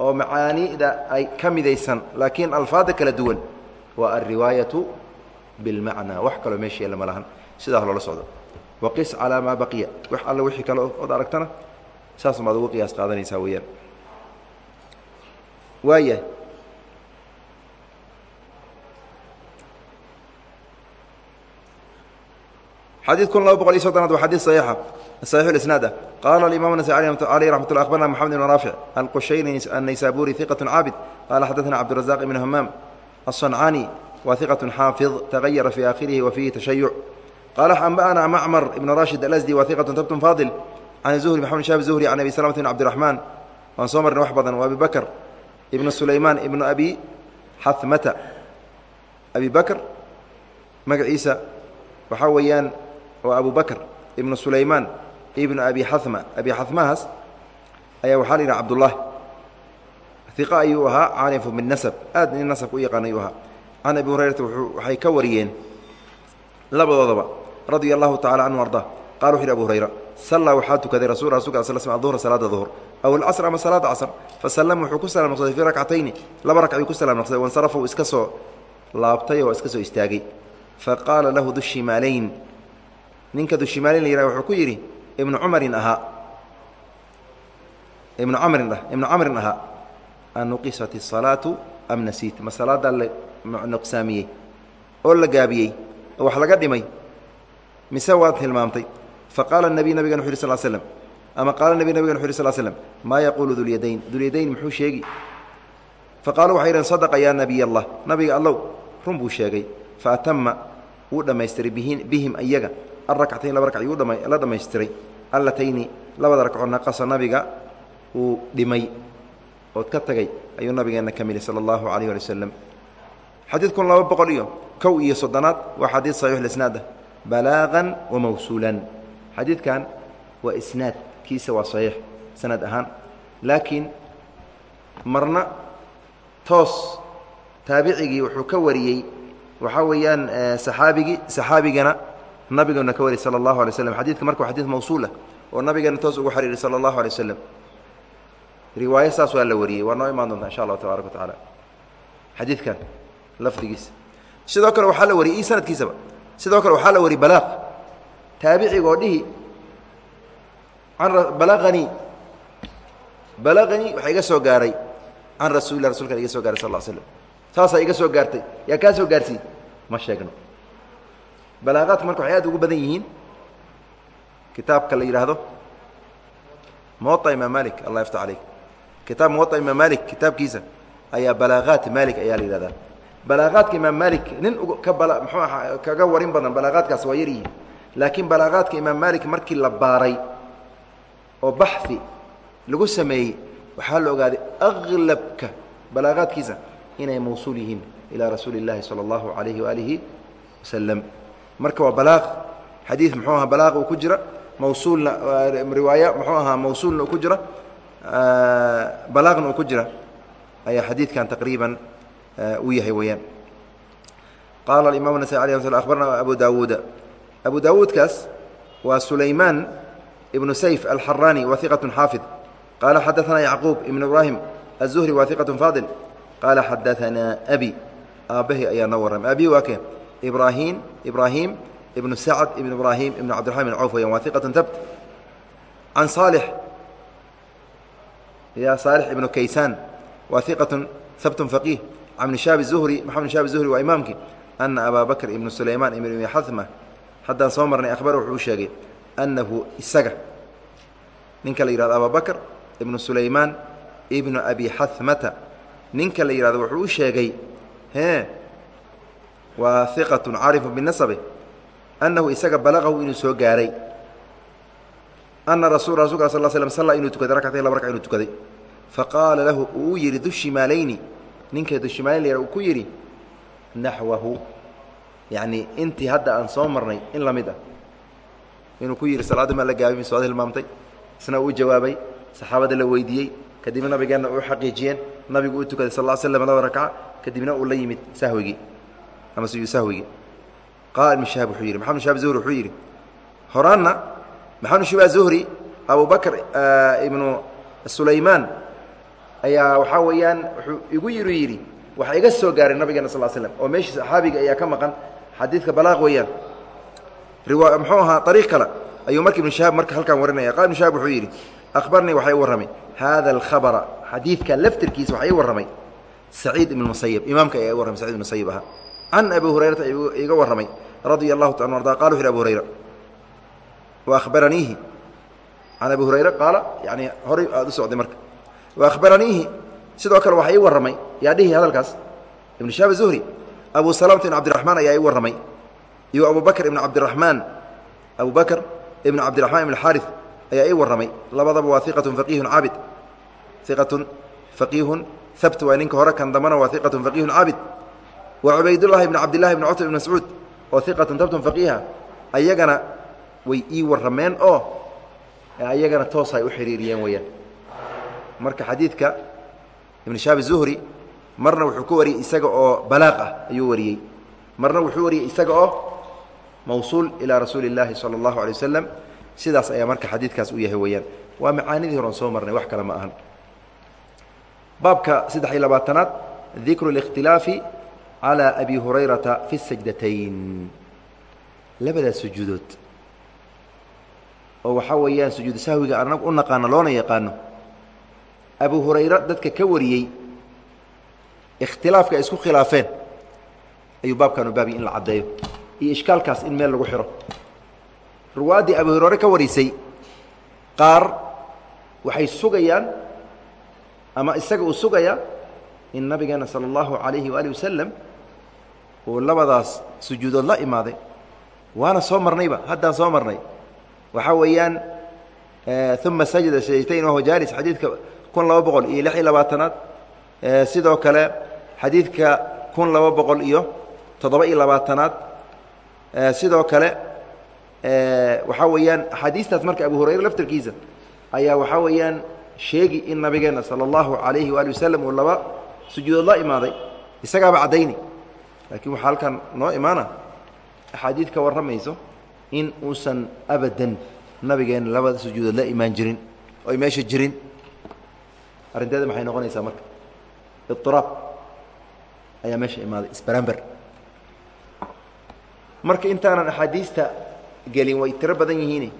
S1: oo macaanida ay ka midaysan laakiin alfaada kala duwan waa alriwaayatu bilmacnaa wax kaloo meesha yeella ma lahan. Sidaa loola socdo. Waqis calaa maa baqiya. Wax alle wixii kale ood aragtana saas maad ugu qiyaas qaadanaysaa weeyaan. Waaya xadiidkun laba boqol iyo soddonaad waa xadiid saxiixa saxiixu lisnaad ah qaala alimaam aleyh raxmat ullah akhbarna moxamed ibn raafic alqushayni annaysaabuuri hiqatun caabid qaala xaddatana cabdirazaq ibn hamaam aلصancani wa hiqatun xaafid tagayara fii aakhirihi wa fiihi tashayuc qaala amba'ana macmar ibn rashid alasdi wa hiqatun tabtun faadil can zuhri maxamed shahab zuhri can abi salamata ibn cabdiraxmaan waan soo marna wax badan wa abi bakr ibnu sulaymaan ibnu abi xamata abi bakr magaciisa waxaa weeyaan waa abu bakr ibnu sulaymaan ibnu abi xama abi xamahaas ayaa waxaa la yidhaha cabdullaahi iqa ayuu ahaa caarifu binasab aad nin nasabka u yaqaan ayuu ahaa. Can abi hurayrata waxay ka wariyeen labadoodaba radia allahu tacala canhu arda qala wuxu yhi abu hurayra sallaa waxaa tukaday rasul rasulka sl sl aduhra salaada duhr aw alcasr ama salaada casr? Fasalama wuxuu ku salam noqsaday fii rakcatayni laba ragc ayuu ku salam noqsaday wansarafa uu iska soo laabtay oo iska soo istaagay. Faqaala lahu dushimaalayn ninka dushimaalayn la yihah wuxuu ku yidhi ibnu cumarin ahaa ibnu camrin ah ibnu camrin ahaa anuqisat الsalaatu am nasiit ma salaadaa la nuqsaamiyey oo la gaabiyey oo wax laga dhimay mise waad hilmaamtay faqaala الnabiy nabigan wuxu yh sl slm ama qaala nabi nabigan wuxu yh sl slm maa yaquulu dulyadayn dulyadayn muxuu sheegi faqaaluu waxay yidhahn sadaqa yaa nabiy allah nabiga allow run buu sheegay faatama wuu dhammaystiray bihim iyaga alrakcatayn laba rakc yuu la dhammaystiray allatayni labada ragcoo naqasa nabiga uu dhimay ood ka tagay ayuu nabigeenna ka milay sala allahu calayh ali wasalam xadiid kun laba boqol iyo kow iyo soddonaad waa xadiid saxiix lisnaad balaaqan wa mawsuulan xadiidkan waa isnaad kiisa waa saxiix sanad ahaan laakiin marna toos taabicigii wuxuu ka wariyey waxaa weeyaan saxaabigii saxaabigana nabigeena ka wari sala allahu alay slam xadidka marka waa xadid mawsuulah oo nabigeena toos ugu xariiray sala allahu alay wasalam riwaayo saas waa la wariyey waa noo imaan doontaa insha allahu tabaaraka wa xadiidkan lafdigiisa. Sidoo kale waxaa la wariyey io sanadkiisaba. Sidoo kale waxaa la wariyey balaaq. Taabiciga oo dhihi balaqanii. Balaqanii waxaa iga soo gaaray can rasuulilah rasulkan iga soo gaaray sal l slm saasaa iga soo gaartay. Yaa kaa soo gaarsiiy ma sheegno balaaqaadka marka waxay aad ugu badan yihiin kitaabka la yidhaahdo muwaطa imaam malik allah yafta calayk kitaab muwaطa imaam malik kitaabkiisa ayaa balaaqaat malik ayaa la yidhahdaa balaaqaadka imaam malik nin ka bala muxuu aha kaga warin badan balaaqaadkaas waa yar yihiin laakiin balaaqaadka imaam malik markii la baaray oo baxi lagu sameeyey waxaa la ogaaday aglabka balaaqaadkiisa inay mawsuul yihiin ilaa rasuuli اllaahi salى اllahu alayhi waalihi wasalam marka waa balaaq xadiid muxuu ahaa balaaq uu ku jira mawsuulna riwaaya muxuu ahaa mawsuulna uu ku jira balaaqna uu ku jira ayaa xadiidkan taqriiban u yahay weeyaan qaala imam nasai alي sl abarna abu dawuuda abu dawuudkaas waa sulaymaan ibnu sayf alxarani wa iqaة xaafid qaala xadaثana yacquub ibn ibrahim الzuhri wa iqaة faadil qaala xadaanaa abi aabbahi ayaa noo warramay abi waa kee ibrahim ibrahim ibnu sacd ibn ibrahim ibn cabdiraxman ibn cawf weyaan waa iqatun tabt can saalix ya saalix ibnu kaysaan waa iqatun habtun faqiih can bni shaabi zuhri maxamed bn shaabi zuhri waa imaamkii ana abaa bakr ibnu sulaymaan ibn ibni xadma haddaan soo marnay akhbar wuxuu sheegay annahu isaga. Ninka la yihahdo abaa bakr ibnu sulaymaan ibnu abi xadmata ninka la yihahdo wuxuu u sheegay e waa iqatu caarifu binasabe annahu isaga balaqahu inuu soo gaaray. Ana rasul rasulka sal slm salla inuu tukaday rakcatayn laba raka inuu tukaday. Faqaala lahu uu yidhi dushimaalayni ninkeedu shimaalilyar uu ku yidhi naxwahu yacni intii hadda aan soo marnay in la ah. Inuu ku yidhi salaadda maa la gaabay mise waad hilmaamtay. Isna uu jawaabay saxaabada la weydiiyey. Kadibna nabigeenna uu xaqiijiyeen nabigu uu tukaday sal l slm laba rakca kadibna uu la yimid sahwigii ama sujud sahwigii qaala ibnu shahaab wuxuu yidhi maxamed shahaab zuhri wuxuu yidhi horaanna maxamed shubaa zuhri abu bakr ibnu sulaymaan ayaa waxaa weeyaan wuxuu igu yiru yidhi waxa iga soo gaaray nabigeena sal slm oo meeshii saxaabiga ayaa ka maqan xadiidka balaaq weeyaan. Muxuu ahaa ariiq kale ayuu marka ibnu shahaab marka halkaan warinaya qala ibnu shahaab wuxuu yidhi akhbarnii waxaa ii warramay hada alkhabara xadiidkan laftirkiisa waxaa ii warramay saciid ibn musayib imaamka ayaa i warramay sacid ibn musayib ahaa can abi hurayrata iga warramay radia allahu ta arda qala wuxu yhi abu hurayra wa ahbaraniihi can abi hurayra qaala yani horay aad u socday marka. Wa ahbaraniihi sidoo kale waxaa ii warramay yaa dhihi hadalkaas ibnu shahaab zuhri abu salamata ibn cabdiraxmaan ayaa ii warramay iyo abu bakr ibn cabdiraxmaan abu bakr ibn cabdiraxmaan ibn xaari ayaa ii warramay labadaba waa iqatun faqiihun caabid. Iqatun faqiihun habt waa ninka hore kan dambana waa iqatun faqiihun caabid wa cubaydullahi ibn cabdillahi ibn cutb ibn mascuud oo iqatun habtun faqiiha ayagana way ii warrameen oo ayagana toos ay u xiriiriyeen weyaan marka xadiidka ibn shahaab zuhri marna wuxuu ka wariyey isaga oo balaaq ah ayuu wariyey marna wuxuu wariyey isaga oo mawsuul ilaa rasuuli اllaahi salى اllahu alay wasalam sidaas ayaa marka xadiidkaas u yahay weeyaan waa macaanidii horan soo marnay wax kale ma ahan baabka saddex iyo labaatanaad dikru اlاkhtilaafi calى abi hurayrata fi sajdatayn labadaas sujuudood oo waxaa weeyaan sujuudu sahwiga anag u naqaano loona yaqaano abu hurayra dadka ka wariyey ikhtilaafka ay isku khilaafeen ayuu baabkan u baabiy in la caddeeyo iyo ishkaalkaas in meel lagu xiro ruwaaddii abu hurayre ka warisay qaar waxay sugayaan ama isaga uu sugayaa in nabigeena sala allahu calayhi waali wasalam uu labadaas sujuudood la imaaday. Waana soo marnayba haddaan soo marnay. Waxaa weeyaan uma sajada sajdatain wahuwa jaalis xadiidka kun laba boqol iyo lix iyo labaatanaad. Sidoo kale xadiidka kun laba boqol iyo toddoba iyo labaatanaad. Sidoo kale waxaa weeyaan axaadiistaas marka abu hurayre laftarkiisa ayaa waxaa weeyaan sheegi in nabigeena sala allahu calayhi waali wasalam uu laba sujuudood la imaaday. Isagaaba caddayni laakiin waxaa halkan noo imaana axaadiid ka warramayso in uusan abadan nabigeena labada sujuudood la imaan jirin oo ay meesha jirin. Arrinteeda maxay noqonaysaa marka? Iiraab ayaa meesha imaaday isbaramber marka intaanan axaadiista gelin way tiro badan yihiin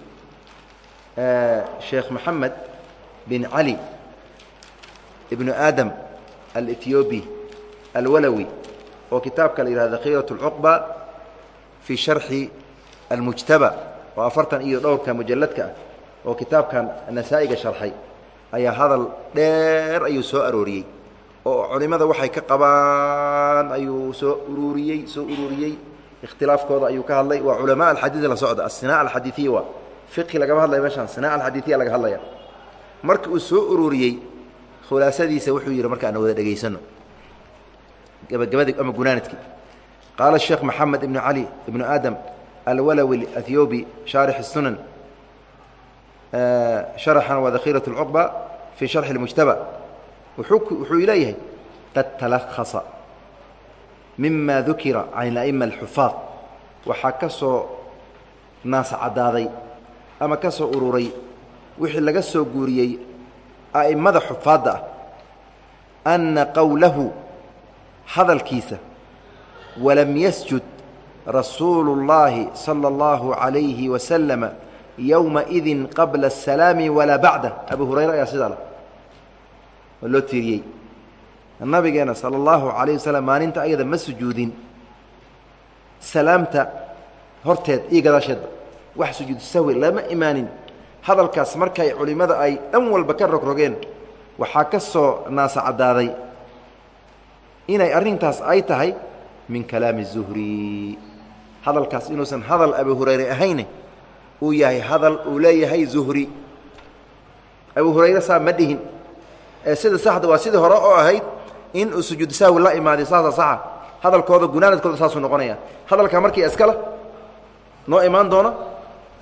S1: sheekh maxamed bin cali ibnu aadam alethiobi alwalawi oo kitaabka la yihahda khiirat اlcuqba fii sharxi almujtaba oo afartan iyo dhowrka mujalladka ah oo kitaabkan nasaa'iga sharxay ayaa hadal dheer ayuu soo arooriyey oo culimmada waxay ka qabaan ayuu soo ururiyey soo ururiyey ikhtilaafkooda ayuu ka hadlay. Waa culamaa alxadiid la socda. Asinaa alxadiiiya waa fiqhi lagama hadlaya meeshaan. Sinaa alxadiiiya laga hadlaya. Marka uu soo ururiyey khulaasadiisa wuxuu yidhi marka ana wada dhegaysano gabagabadi ama gunaanadkii qaala sheekh maxamed ibnu cali ibnu aadam alwalawi athiobi shaarix الsunan شharxan waa dakhiiraة الcuqba fii sharxi اlmujtaba wuxuu leeyahay qad talahasa mima dukira can اla'ima اlxufaad waxaa ka soo naas caddaaday ama ka soo ururay wixii laga soo guuriyey a'immada xufaadda ah anna qowlahu hadalkiisa walam yasjud rasuulu اllaahi salى اllahu عalayhi wasalama yowmaidin qabla الsalaami walaa bacda abu hurayra ayaa sidaa la oo loo tiiriyey nabigeena salى اllahu عalayه wasalam maalinta ayada ma sujuudin salaamta horteed iyo gadaasheedba wax sujuud sahwi lama imaanin hadalkaas markay culimmada ay dhan walba ka rogrogeen waxaa ka soo naasa caddaaday inay arrintaas ay tahay min kalaami الzuhri hadalkaas inuusan hadal abu hurayre ahayne uu yahay hadal uu leeyahay zuhri. Abu hurayre saa ma dhihin. Sida saxda waa sidii hore oo ahayd in uu sujuud sahwi la imaaday saasa saxa. Hadalkooda gunaanadkooda saasuu noqonaya. Hadalka markii iskala noo imaan doono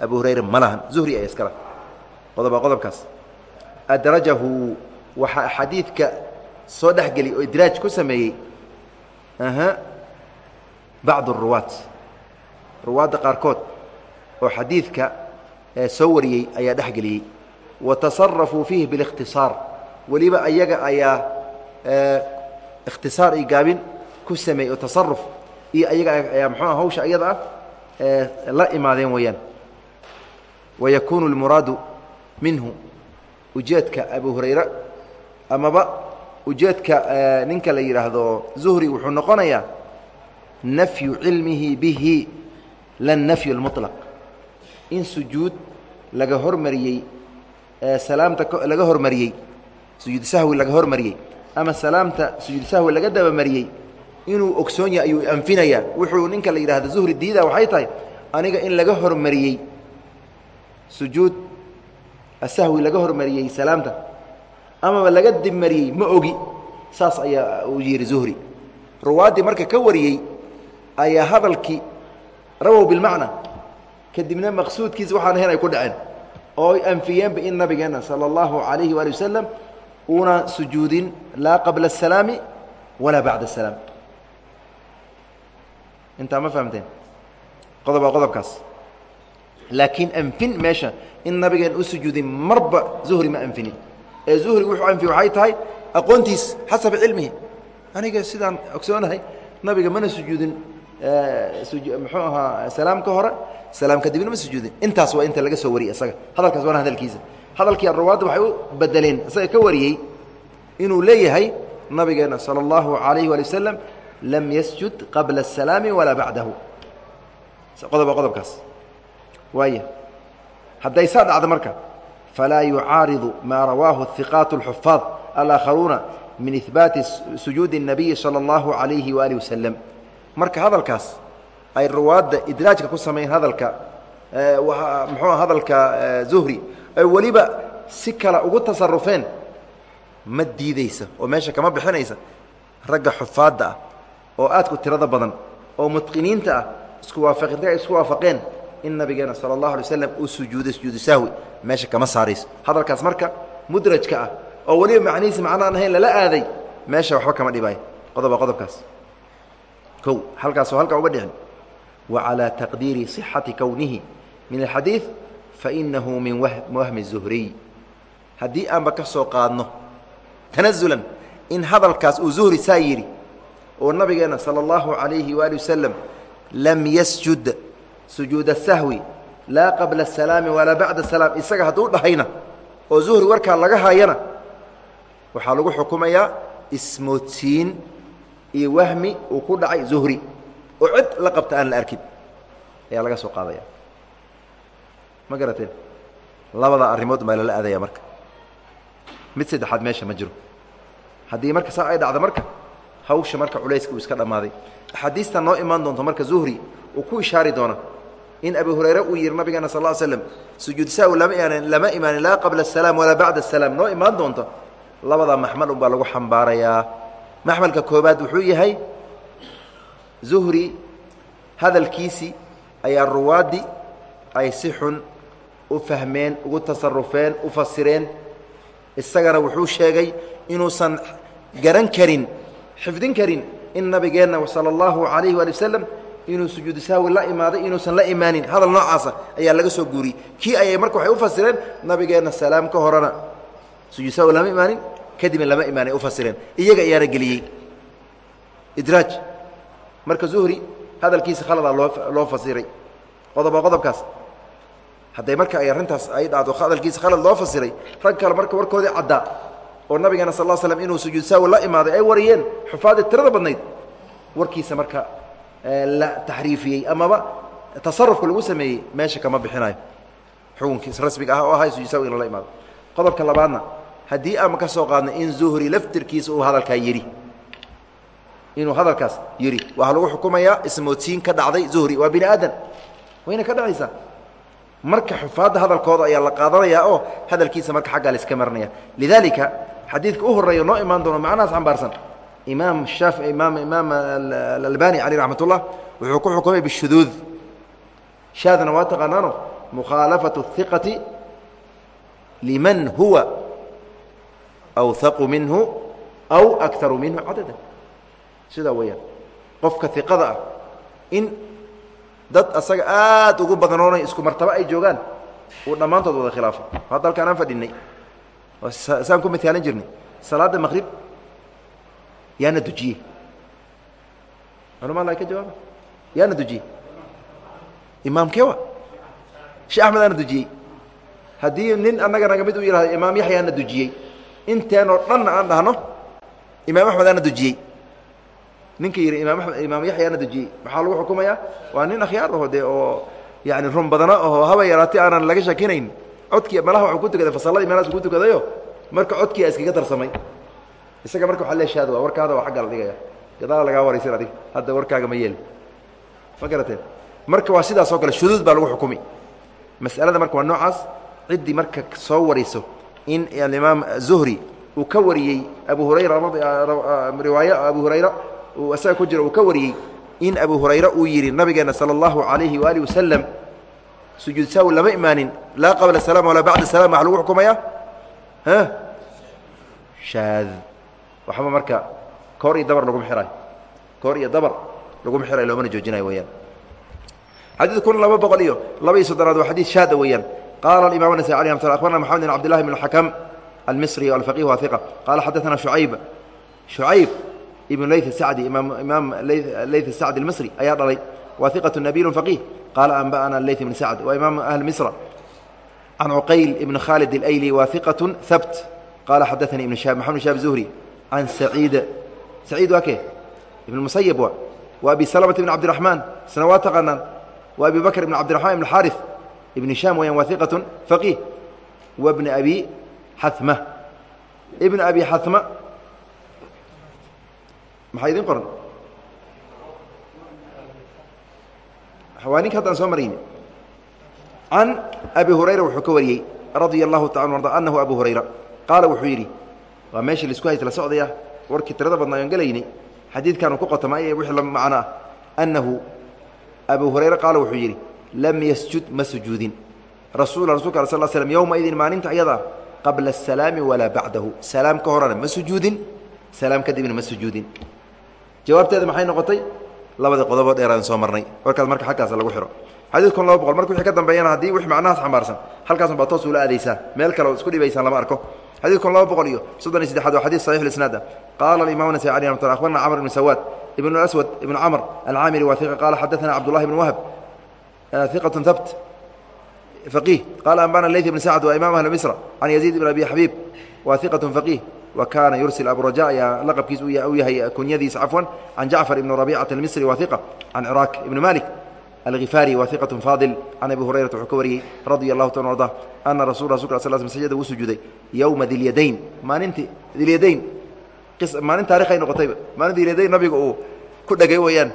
S1: abu hurayra ma lahan. Zuhri ay iskala. Qodoba qodobkaas adrajahu waxaa xadiidka soo dhexgeli oo idraaj ku sameeyey aha bacd الruwaat ruwaadda qaarkood oo xadiidka soo wariyey ayaa dhexgeliyey wa tasarafuu fiihi biاlikhtisaar weliba ayaga ayaa ikhtisaar iyo gaabin ku sameeyey oo tasaruf iyo ayaga ayaa mxuua hawsha iyada ah la imaadeen weeyaan wayakuunu اlmuraadu minhu ujeedka abu hurayra amaba ujeedka ninka la yidhaahdo zuhri wuxuu noqonayaa nafyu cilmihi bihi lan nafyu اlmuطlaq in sujuud laga hormariyey salaamta laga hormariyey sujuud sahwi laga hormariyey ama salaamta sujuud sahwi laga dabamariyey inuu ogsoon yahay ayuu anfinayaa. Wuxuu ninka la yidhahdo zuhri diida waxay tahay aniga in laga hormariyey sujuud asahwi laga hormariyey salaamta amaba laga dibmariyey ma ogi. Saas ayaa uu yidhi zuhri. Ruwaaddii marka ka wariyey ayaa hadalkii rawow bilmacna kadibna maqsuudkiisa waxaan ahayn ay ku dhaceen oo anfiyeenba in nabigeenna sala allahu calayhi waali wasalam uuna sujuudin laa qabla asalaami walaa bacda asalaam intaa ma fahamteen qodoba qodobkaas. Laakiin anfin meesha in nabigeen u sujuudin marba zuhri ma anfinin ee zuhri wuxuu anfiye waxay tahay aqoontiis xasaba cilmihi aniga sidaan ogsoonahay nabiga mana sujuudin muxuu ahaa salaam ka hore salaam kadibna ma sujuudin intaas waa inta laga soo wariyey isaga hadalkaas waana hadalkiisa hadalkii ruwaadda waxay u bedeleen isaga ka wariyey inuu leeyahay nabigeena salى اllahu عalayه wali wasalam lam yasjud qabla الsalaami walaa bacdahu qodoba qodobkaas waaya hadday saa dhacdo marka falaa yucaariضu maa rawaahu الhiqaat الxufaad alآakharuuna min ihbaati sujuudi الnabiyi salى اllahu عalayhi waali wasalam marka hadalkaas ay ruwaadda idraajka ku samayn hadalka muxuu hadalka zuhri ay weliba si kale ugu tasarufeen ma diideysa oo meesha kama bixinaysa ragga xufaadda ah oo aadku tirada badan oo mutqiniinta ah isku waafaqinta ay isku waafaqeen in nabigeena sala allahu alay slam uu sujuuday sujuudu sahwi meesha kama saarayso hadalkaas marka mudrajka ah oo weliba macnihiisa macnaan ahayn lala aaday meesha waxba kama dhibaayo qodoba qodobkaas kow halkaasoo halkaa uga dhicin wa calaa taqdiiri صixati kownihi min alxadiid fainahu min wahmi zuhriy haddii aanba ka soo qaadno tanazulan in hadalkaas uu zuhri saa yidhi oo nabigeena salى اllahu عalayhi waali wasalam lam yasjud sujuuda sahwi laa qabla الsalaami walaa bacda salaam isaga hadduu dhahayna oo zuhri warkaa laga hayana waxaa lagu xukumayaa ismoodsiin iyo wahmi uu ku dhacay zuhri. Oo cid la qabta aan la arkin ayaa laga soo qaadaya. Ma garateen? Labada arrimood baa lala aadaya marka. Mid saddexaad meesha ma jiro. Haddii marka saa ay dhacdo marka hawsha marka culayska uu iska dhammaaday. Axaadiista noo imaan doonto marka zuhri uu ku ishaari doona in abu hurayre uu yihi nabigeena sal ll slam sujuud saawi lama imaan lama imaanin laa qabla asalaam walaa bacda asalaam noo imaan doonto labada maxmal unbaa lagu xambaarayaa maxmalka koobaad wuxuu yahay zuhri hadalkiisii ayaa ruwaaddi ay si xun u fahmeen ugu tasarufeen u fasireen. Isagana wuxuu sheegay inuusan garan karin xifdin karin in nabigeenna sala allahu calayhi waali wasalam inuu sujuudu sahwi la imaaday inuusan la imaanin. Hadal noocaasa ayaa laga soo guuriyey. Kii ayay marka waxay u fasireen nabigeenna salaam ka horena sujuud sahwi lama imaanin kadibna lama imaanin u fasireen. Iyaga ayaana geliyey. Idraaj. Marka zuhri hadalkiisa khaladaa loo loo fasiray. Qodoba qodobkaas. Hadday marka ay arrintaas ay dhacdo hadalkiisa khalad loo fasiray rag kale marka warkoodii caddaa oo nabigeena sal l slam inuu sujuud saawi la imaaday ay wariyeen xufaaddii tirada badnayd warkiisa marka la taxriifiyey amaba tasarufka lagu sameeyey meesha kama bixinayo xukunkiis rasmiga ah oo ahay sujuud saawi in lala imaado. Qodobka labaadna haddii ama ka soo qaadno in zuhri laftirkiisa uu hadalkaa yidhi. Inuu hadalkaas yidhi waxaa lagu xukumayaa ismoodsiin ka dhacday zuhri waa bini aadan wayna ka dhacaysaa. Marka xufaadda hadalkooda ayaa la qaadanayaa oo hadalkiisa marka xaggaa la iska marinaya lidaalika xadiidka u horreeya noo imaan doono macnahaas xambaarsan imaam shaafi imaam imaam alalbani caleyh raxmat ullah wuxuu ku xukumay bishuduud. Shaadna waa taqaanaano mukhaalafatu الhiqati liman huwa awhaqu minhu aw akaru minhu cadada sidaa weeyaan qofka iqada ah in dad asaga aad ugu badanoonay isku martabo ay joogaan uu dhammaantood wada khilaafo hadda halkaan aan fadhinay saan ku miaalan jirnay salaada maqrib yaana dujiyey culama la ka jawaaba yaana dujiyey imaamkewa sheekh axmed aana dujiyey haddii nin annaga naga mid u yihahdo imaam yaxyaana dujiyey inteenoo dhanna aan dhahno imaam axmed aana dujiyey ninka yidhi imaam amed imaam yaxyaana dujiyey maxaa lagu xukumayaa waa nin akhyaar aho dee oo yani run badana aho haba yaraatay aanan laga shakinayn. Codkii malaha waxuu ku tukaday fasalladii meelaas ku tukadayo marka codkiia iskaga darsamay isaga marka waa le shaad waa warkaada waa agga la dhigaya gadaala lagaa waraysan adig hadda warkaaga ma yeel. Ma garateen? Marka waa sidaas oo kale shuduud baa lagu xukumi. Masalada marka waa noocaas ciddii marka soo wariso in alimaam zuhri uu ka wariyey abu hurayra riwaayo abu hurayra uu isaga ku jiro uu ka wariyey in abu hurayra uu yidhi nabigeena sala allahu calayhi waaalih wasalam sujuud saawi lama imaanin laa qabla salaam walaa bacda salam waxa lagu xukumaya shaad waxba marka koor iyo dabar laguma xirayo koor iyo dabar laguma xirayo loomana joojinayo weyaan xadiid kun laba boqol iyo laba iyo soddonaad waa xadiid shaada weeyaan qaala aimam النasai alي mat abarna mxamed بn abd لlahi بn الxakm almisri alfaqih wa iqa qaala xadaثna شhucayb شhucayb ibn layth الsacdi imaam layth الsacdi الmisri ayaa dhalay wa iqaة nabiy faqih qaala anba'ana layth ibn sacd wa imaam ahli misra can cuqayl ibn khalid اlayli wa iqaة habt qaala xadaثanii ibn shahab maxamed shahab zuhri can saciid saciid waa kee ibn musayib wa wa abi salmata ibn cabdiraxmaan isna waa taqaanaan wa abi bakr ibn cabdiraxmaan ibn xaarif ibn sham weyaan waa iqaة faqih wa bni abi xama ibn abi xama maxaa idin qoran waa ninka haddaan soo marayni can abi hurayra wuxuu ka wariyey radia allahu taala anahu abu hurayra qaala wuxuu yidhi waa meeshii la isku haysta la socdaya warkii tirada badnaa aan gelaynay xadiidkaanu ku qotamay wixii la macno ah annahu abu hurayre qaala wuxuu yidhi lam yasjud ma sujuudin. Rasul rasulka al sal slm yowma idin maalinta ayadaa qabla asalaami walaa bacdahu. Salaam ka horana ma salaam kadibna ma sujuudin. Jawaabteeda maxay noqotay? Labadii qodoboo dheeraan soo marnay. Warkaas marka xaggaas lagu xiro. Xadiidkun laba boqol. Marka wixii ka dambeeyana haddii wix macnahaas xambaarsan halkaasun baa toos ula aadaysaa. Meel kale oo isku dhibaysaan lama arko xadiidkun laba boqol iyo soddon iyo saddexaad waa xadis saxix isnaad qaala alimam nasai alي ramat akhbarna camr ibn sawaad ibn aswad ibn camr alcaamiri waa iqa qaala xadaثana cabdullahi ibn wahb iqaة habt faqih qaala anbana leyth ibn sacd waa imam ahli misra can yaziid ibn abi xabiib waa iqaة faqih wa kaana yursil aburaja ayaa laqabkiis u yahay kunyadiisa cafwan can jacfar ibn rabicata almisri waa iqa can ciraaq ibn malik alhifaari waa iqaة faadil can abi hurayrata wuxuu ka wariyey radia allahu ta arda ana rasul rasulka sl sl sajada wuu sujuuday yowma dilyadayn maalinti dilyadayn maalin taarikhay noqotayba maalin dilyadayn nabiga uu ku dhegay weeyaan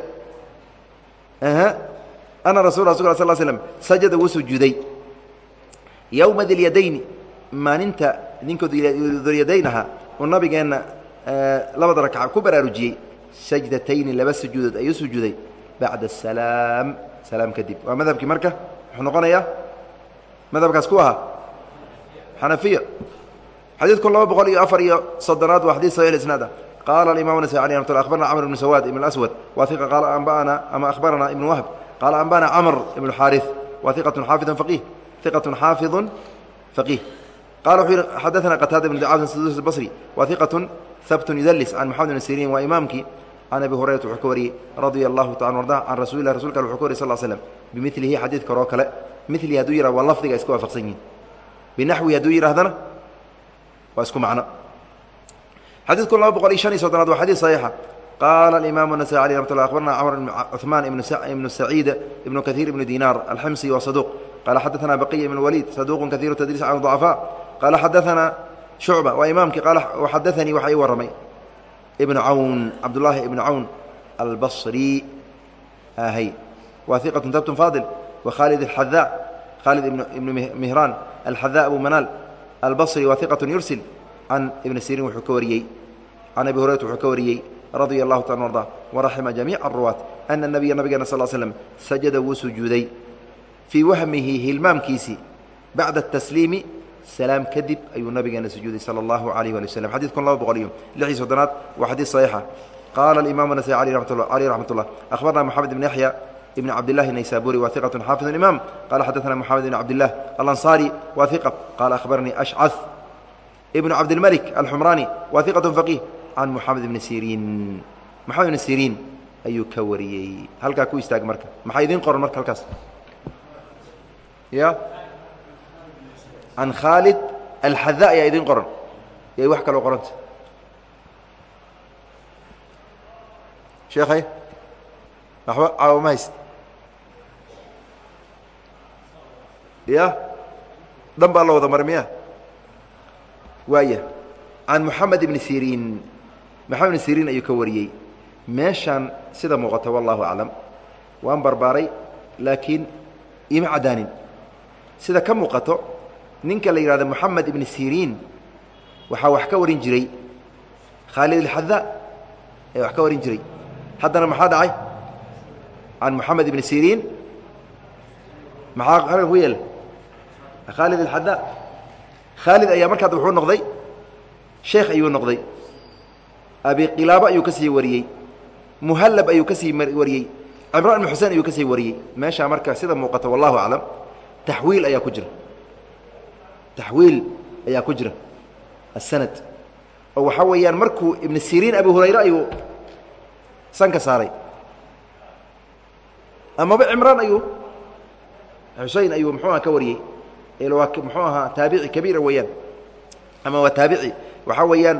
S1: ana rasul rasulka sal slm sajada wuu sujuuday yowma dilyadayni maalinta ninka dulyadayn ahaa uu nabigeenna labada rakca ku baraarujiyey sajdatayni laba sujuudood ayuu sujuuday bacda asalaam salaam kadib waa madhabkii marka? Wuxuu noqonayaa madhabkaas ku ahaa xanafiya. Xadiid kun laba boqol iyo afar iyo soddonaad waa xadii saxi isnaad. Ah qaala alimamu nasai amt abarna camr ibnu sawaad ibn aswad wa iqa qaala anba'ana ama akhbarana ibnu wahb. Qaala anba'ana camr ibnu xaari wa iqatun xaafidu faqiih. Iqatun xaafidun faqiih. Qala wuxuu yihi xadaana qataada ibn ducaabsin saduus basri wa iqatun habtun yudalis can maxamed ibn siriin. Waa imaamkii can abi hurayrata wuxuu ka wariyey radia allahu taala arda can rasuli lah rasulka wuxuu ka wariy sal slm bimilihi xadiid karoo kale milihi haduu yihah waa lafdiga iska waafaqsan yihin binaxwi hadduu yidhahdana waa isku macno xadiidku laba boqol iyo shan iyo soddonaad waa xadiid saxiixa qaala alimaamu nasai alي ramat lla akhbarna camr cuثmaan ibnu saciid ibnu kahiir ibnu dinaar alximsi wa saduuq qaala xadaثana baqiya ibn waliid saduuqu kahiiru tadriis can ضacafaa qaala xadaثana shucba waa imaamkii qaala xadaثanii waxa ii warramay ibnu cawn cabdullaahi ibnu cawn albasri ahay waa iqaة tabtun faadil wa khaalid اxadaa khaalid ibnu mihraan alxadaa abu manaal albصri waa iqaة yursil can ibni siriin wuxuu ka wariyey can abi hurayrata wuxuu ka wariyey radia allahu taala arda waraxima jamiica aruwaat ana nabiya nabigeena sal slm sajada wuu sujuuday fii salaam kadib ayuu nabigeena sujuuday sala allahu alayh wali waslm xadid kun laba boqol iyo lixii soddonaad waa xadiid saxiixa. Qaala alimamu nasai aleyh raxmat ullah akhbarna moxamed ibn yaxya ibn cabdillahi naysaburi wa iqat xaafid imam qala xadaana moxamed ibn cabdilah alanصari wa iqa qala akhbaranii ashcad ibn cabdilmalik alxumraani wa iqat faqih can moxamed ibni siriin. Moxamed ibn siriin ayuu ka wariyey. Halkaa ku istaag marka. Maxaa idiin qoran marka halkaas? Ya can khaalid alxada ayaa idiin qoran yay wax kaloo qoranta sheekhay waxba caawa ma hayst ya dhan baa la wada mara miya waaya can moxamed ibni siriin moxamed ibni siriin ayuu ka wariyey meeshaan sida muuqata wallahu aclam waan barbaaray laakiin ima caddaanin sida ka muuqato ninka la yidhahdo moxamed ibni siriin waxaa wax ka warin jiray. Khaalid alxada ayaa wax ka warin jiray. Haddana maxaa dhacay? Can moxamed ibni siriin maxaa halkan ku yeela khaalid alxada khaalid ayaa markaad wuxuu noqday sheekh ayuu noqday. Abi qilaabo ayuu ka sii wariyey. Muhallab ayuu ka sii wariyey. Cimraan ibn xusein ayuu ka sii wariyey. Meeshaa marka sida muuqata wallahu aclam taxwiil ayaa ku jira taxwiil ayaa ku jira asanad oo waxaa weeyaan markuu ibnu siriin abi hurayre ayuu sanka saaray. Amaba cimraan ayuu xusein ayuu muxuuha ka wariyey. Waa muxuu ahaa taabici kabiira weeyaan. Ama waa taabici waxaa weeyaan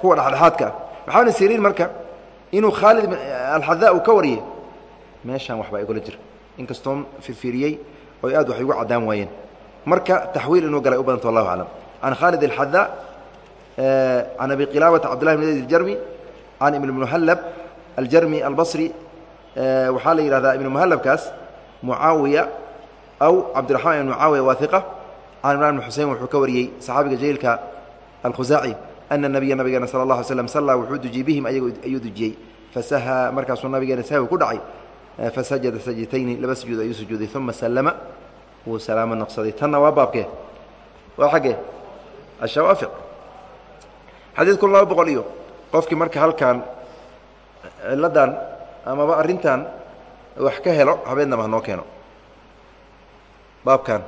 S1: kuwa dhexdhexaadka ah. Siriin marka inuu khaalid alxadaa uu ka wariyey meeshaan waxbaa igula jira. Inkastoon firfiriyey oy aad wax igu caddaan waayeen marka taxwiil inuu galay u badanta wallahu aclam. Can khaalid alxadaa can abi qilaabata cabdillahi bn zayd aljarmi can ibn muhallab aljarmi albasri waxaa la yidhahdaa ibn muhallabkaas mucaawiya aw cabdiraxmaan ibn mucaawiya waa iqa can imran ibn xusein wuxuu ka wariyey saxaabiga jaliilka alkhusaaci ana nabiya nabigeena sala alay slam sallaa wuxuu dujiyey bihim ayuu dujiyey. Fasaha markaasuu nabigeena sahwi ku dhacay. Fasajada sajdatayni laba sujuud ayuu sujuuday uma sallama wuu salaamo noqsaday tanna waa baabkee waa xaggee ashawaafic xadiid kun laba boqol iyo qofkii marka halkan ciladan amaba arrintan wax ka helo habeennaba hanoo keeno. Baabkan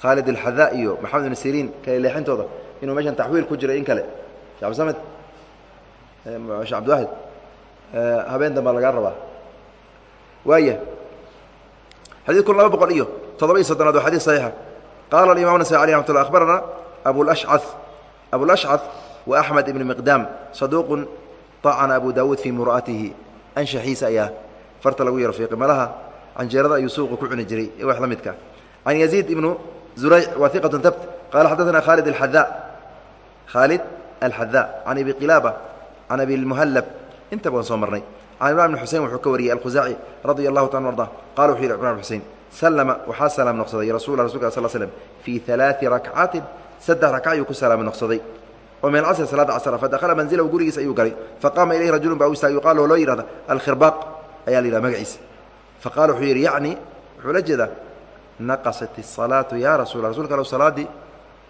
S1: khaalid alxadaa iyo maxamed ibn siriin kale leexintooda inuu meeshan taxwiil ku jiro in kale. Shee abdisamed shee cabdiwaahid habeen dambaa lagaa rabaa? Waaya xadid kun laba boqol iyo toddoba iyo soddonaad waa xadid saxiixa qaala alimam nasai alي raxmat llah akhbarana abulashca abulashcad wa axmed ibn miqdaam saduuqun طacana abu daawuud fii mura'atihi anshaxiisa ayaa farta lagu yaro fiiqi malaha canjeerada ayuu suuqa ku cuni jiray ee wax la midka can yaziid ibnu zurayc wa iqatu tabt qala xadaثana khaalid alxadaa khaalid alxadaa can abi qilaaba can abi lmuhallab intaba waan soo marnay can imran bn xusein wuxuu ka wariyey alkhusaaci radia allahu taala arda qala wuxuu yidhi cimran bn xusein salama waxaa salaam noqsaday rasuul rasulka sl slm fii alaai rakcatin saddex rakc ayuu ku salaam noqsaday. Oo min casr salaada casr fadakhala manzilahu gurigiis ayuu galay. Faqaama ilayhi rajulu baa u istaagi qaal loo yidhahda alkhirbaq ayaa la yidhaha magaciisa. Faqaala wuxuu yidhi yacni wuxuu la jeedaa naqasat isalaatu yaa rasuula rasulka alw salaaddii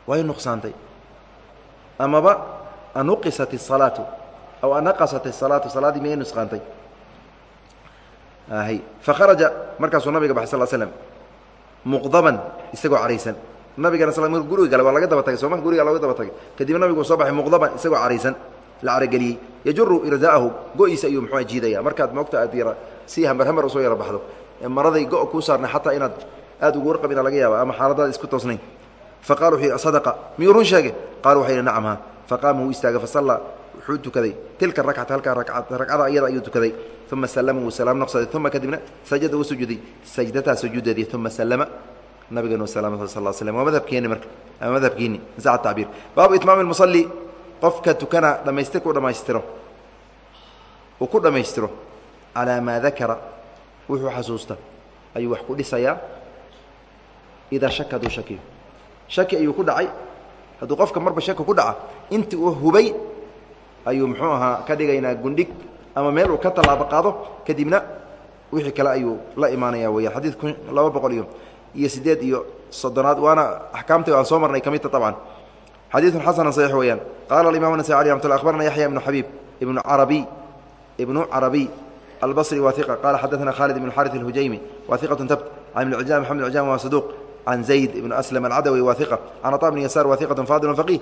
S1: way nuqsaantay. Amaba anuqisat isalaatu aw anaqasat isalaatu salaadii miyay nuqsaantay hy fakharaja markaasuu nabiga baxay sal slm muqdaban isagoo caraysan. Nabigana markuu guriga galay waa laga daba tagay sooma guriga laga daba tagay. Kadibna nabigu soo baxay muqdaban isagoo caraysan la carageliyey yajuru irdaahu go-iisa ayuu muxua jiidaya markaad moogta aad yara si hambarhamar u soo yara baxdo maraday go kuu saarnay xataa inaad aad ugu warqabina laga yaaba ama xaaladaada isku toosnayn. Faqala wuxuu yidhi sadaqa. Miyuu run sheegay? Qaala waxay yidhi nacam ha. Faqaama wuu istaagay fasallaa wuxuu tukaday. Tilka rakcata halkaa ragcada iyada ayuu tukaday. Uma salama wuu salaam noqsaday. Uma kadibna sajada wuu sujuuday. Sajdataa sujuudeedii. Uma salama nabigeenu salaam sal slm waa madhabkeeni marka ama madhabkiini saca tacbiir baabu itmaami lmusalli qofka tukana dhamaystir ku dhammaystiro. Uu ku dhammaystiro. Calaa maa dakara. Wuxuu xasuusta. Ayuu wax ku dhisayaa. Idaa shaka hadduu shakiyo. Shaki ayuu ku dhacay. Hadduu qofka marba shaki ku dhaca intii uu hubay ayuu muxuu ahaa ka dhigaynaa gundhig ama meel uu ka tallaabo qaado kadibna wixii kale ayuu la imaanaya weyaan xadiid kun laba boqol iyo iyo sideed iyo soddonaad waana axkaamta aan soo marnay ka midta abcan xadiidun xasana saxiix weeyaan qaala alimam nasai alي ramat lla abarna yaxya ibnu xabiib ibnu carabiy ibnu carabiy albصri wa iqa qala xadaثna khalid ibn xariث اlhujaymi wa iqaة tabt can ibn cijam mxamed cijam wa saduq can zayd ibn aslm alcadawi wa iqa can aطa bn yasaar wa iqaة fadil faqih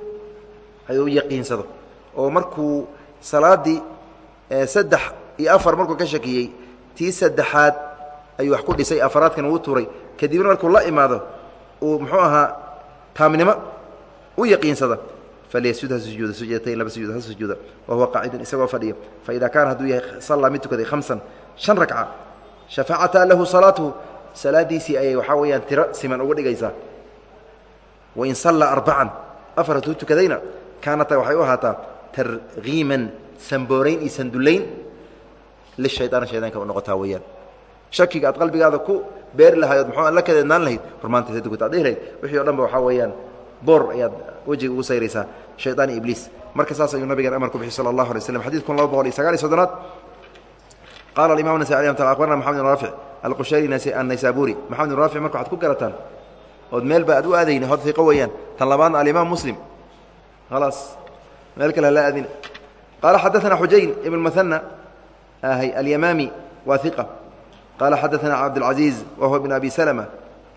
S1: hadduu yaqiinsado. Oo markuu salaaddii saddex iyo afar markuu ka shakiyey tii saddexaad ayuu wax ku dhisay afaraadkan uu tuuray. Kadibna markuu la imaado uu muxuu ahaa taamnimo u yaqiinsada. Falyasjud ha sujuuda sujdatayn laba sujuud ha sujuuda wa huwa isagoo fadhiya. Faida kaana hadduu yahay sallaa mid tukaday hamsan shan ragca shafacata lahu salaatuhu salaadiisii ayay waxaa weeyaan tiro siman uga dhigaysaa. Wain sallaa arbacan afar hadduu tukadayna kaanata waxay u ahaataa tarkiiman samboorayn iyo sandulayn lishayaana shaydaanka u noqotaa weeyaan shakiga aad qalbigaada ku beeri lahayood muxuu la kadeednaan lahayd rumaanta saduguta ad dhihi lahayd wixii o dhan ba waxaa weeyaan boor ayaad wejiga ugu sayraysaa shayطaan iyo ibliis marka saas ayuu nabigeen amar ku bixi sala اllahu alay slam xadid kun laba boqol iyo sagaal iyo soddonaad qaala imam nasai alay mt akbarna maxamed bn raafic alqushayri annaysaburi maxamed bn raafic marka waxaad ku garataan ood meel ba aad u aadayni hor iqo weeyaan tan labaadna alimaam muslim khalaas meel kale hala aadina qaala xadaثana xujayn ibn muhana ahy alyamaami wa iqa qaala xadaثana cabdاlcaزiiz wa huwa bn abi slma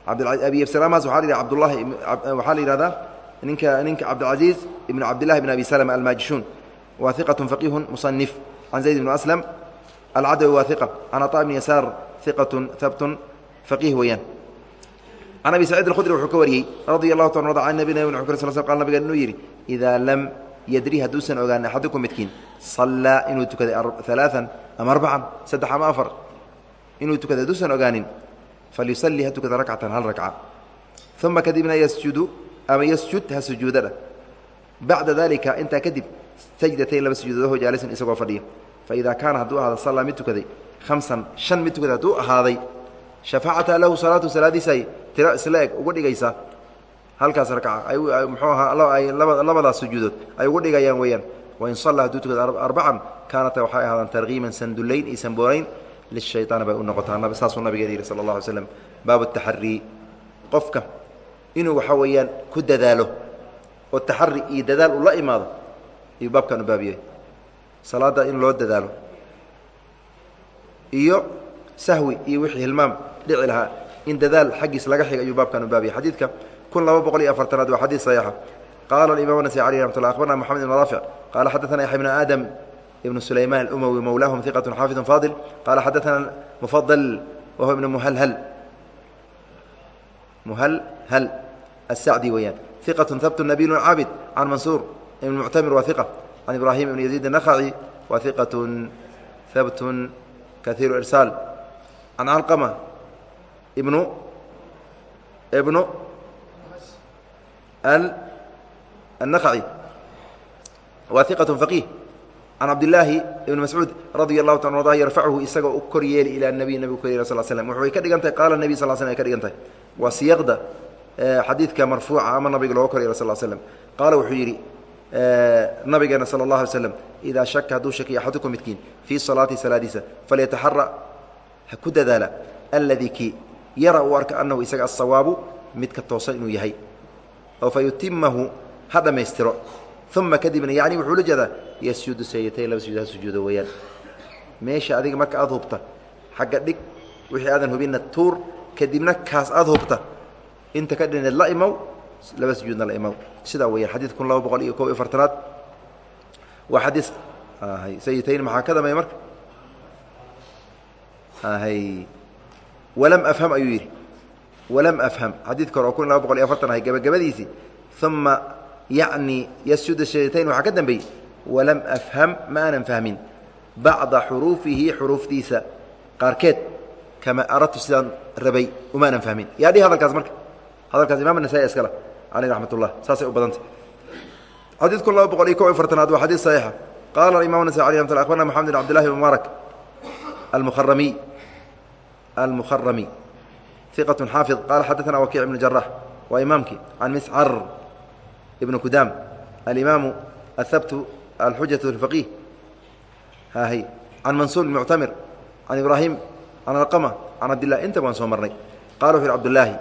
S1: abi slamaas waa la abdulahi waxaa la yihahdaa ninka ninka cabdاlcaزiiz ibn cabdillahi bn abi slma almaajishuun wa iqaة faqihu muصنif can zayd bn aslm alcadawi waa iqa can aطa bn yasaar iqaة habtun faqiih weeyaan can abi saciid اkhudri wuxuu ka wariyey radi allahu ta rda can nabi nab sl qal nabiga inuu yidhi idaa lam yadri hadduusan ogaan axadukum midkiin sallaa inuu tukaday alaaan ama arbacan saddex ama afar inuu tukaday hadduusan ogaanin falyusalli ha tukada rakcatan hal rakca uma kadibna yasjudu ama yasjud ha sujuudadha bacda dalika intaa kadib sajdatayn laba sujuudoodho jaalisan isagoo fadhiya faidaa kaana hadduu ahaado sallaa mid tukaday hamsan shan mid tukaday hadduu ahaaday shafacata lahu salaatu salaadiisay tiro isla eg uga dhigaysaa halkaas rakca ay muxuu ahaa ay labadaas sujuudood ay uga dhigayaan weeyaan. Wain salla hadduu tukada arbacan kaanata waxay ahaadaan tarkiiman sandullayn iyo sanboorayn lishayطaan bay u noqotaa. Saasuu nabigeena yihi sala اllah alay slam baabu taxarii qofka inuu waxaa weeyaan ku dadaalo oo taxari iyo dadaal uu la imaado ayuu baabkan u baabiyey salaadda in loo dadaalo iyo sahwi iyo wixii hilmaam dhici lahaa in dadaal xaggiis laga xiga ayuu baabkan u baabiyey xadiidka kun laba boqol iyo afartanaad waa xadii saxiixa. Qaala imaam anasai alih ramat la abarna moxamed ibn raafic qaala xaddaana yaxya bn aadam ibn sulayman alumawi mowlaahum iqat xaafid faadil qaala xadaana mufadl wahuwa ibn muhalhal muhalhal asacdi weeyaan. Iqatu habtu nabiyun caabid can mansuur ibn muctamir waa iqa can ibraahim ibn yaziid anakhaci waa iqatun habtun kaiiru irsaal can calqama ibnu ibnu النخعي واثقة فقيه عن عبد الله بن مسعوud رضي الله ta ضa يرفchu isagoo u kor yeeli ilى النبي nبg ku yel صل سلم wuxuy ka dhigan tahay qaala النبي صل sلم ay ka dhigan tahay waa siyaqda xadiidka marfuuca ama nabiga looga kor yeelo sل sلم qaala wuxuu yidhi nabigeena salى الlaه علي sلم إidaa شhaka hadduu shakiya axadukum midkiin fii صalaati salaadiisa falyataxara ha ku dadaala اladii kii yara uu arka anahu isaga الصawaabu midka toosan inuu yahay oo fayutimahu ha dhammaystiro uma kadibna yacni wuxuu la jeedaa yasjudu sayatayn laba sujuud ha sujuudo weeyaan meesha adiga marka aada hubta xagga dhig wixii aadan hubinna tuur kadibna kaas aada hubta inta ka dhineed la imow laba sujuudna la imow sidaa weeyaan xadiid kun laba boqol iyo kob iyo fartanaad waa xadiis sayatayn maxaa ka dambeeya marka walam afham ayuu yidhi walam afham. Xadiidka hore oo kun laba boqol iyo afartan ahay gabagabadiisii uma yacni yasjuda shayatayn waxaa ka dambeeyey walam afham ma aanan fahmin. Bacda xuruufihi xuruuftiisa. Qaarkeed kama aradtu sidaan rabay umaanan fahmin. Yaa dhihi hadalkaas marka. Hadalkaas imam nasaai iskale caleyh raxmat saasay u badantay. Xadiidku laba boqol iyo kob iyo waa xadiid saxiixa. Qaala imam nasai alي ramat lla abarna bn mubaarak almuharamiy almukharami iqat xaafid qala xadaثna wakiic ibn jarax waa imaamkii can miscar ibn kudaam alimaamu ahabtu alxujaة اlfaqih hahy can mansuur muctamir can ibraahim can alqama can cabdilah inta waan soo marnay qala wuxu yhi abdulaahi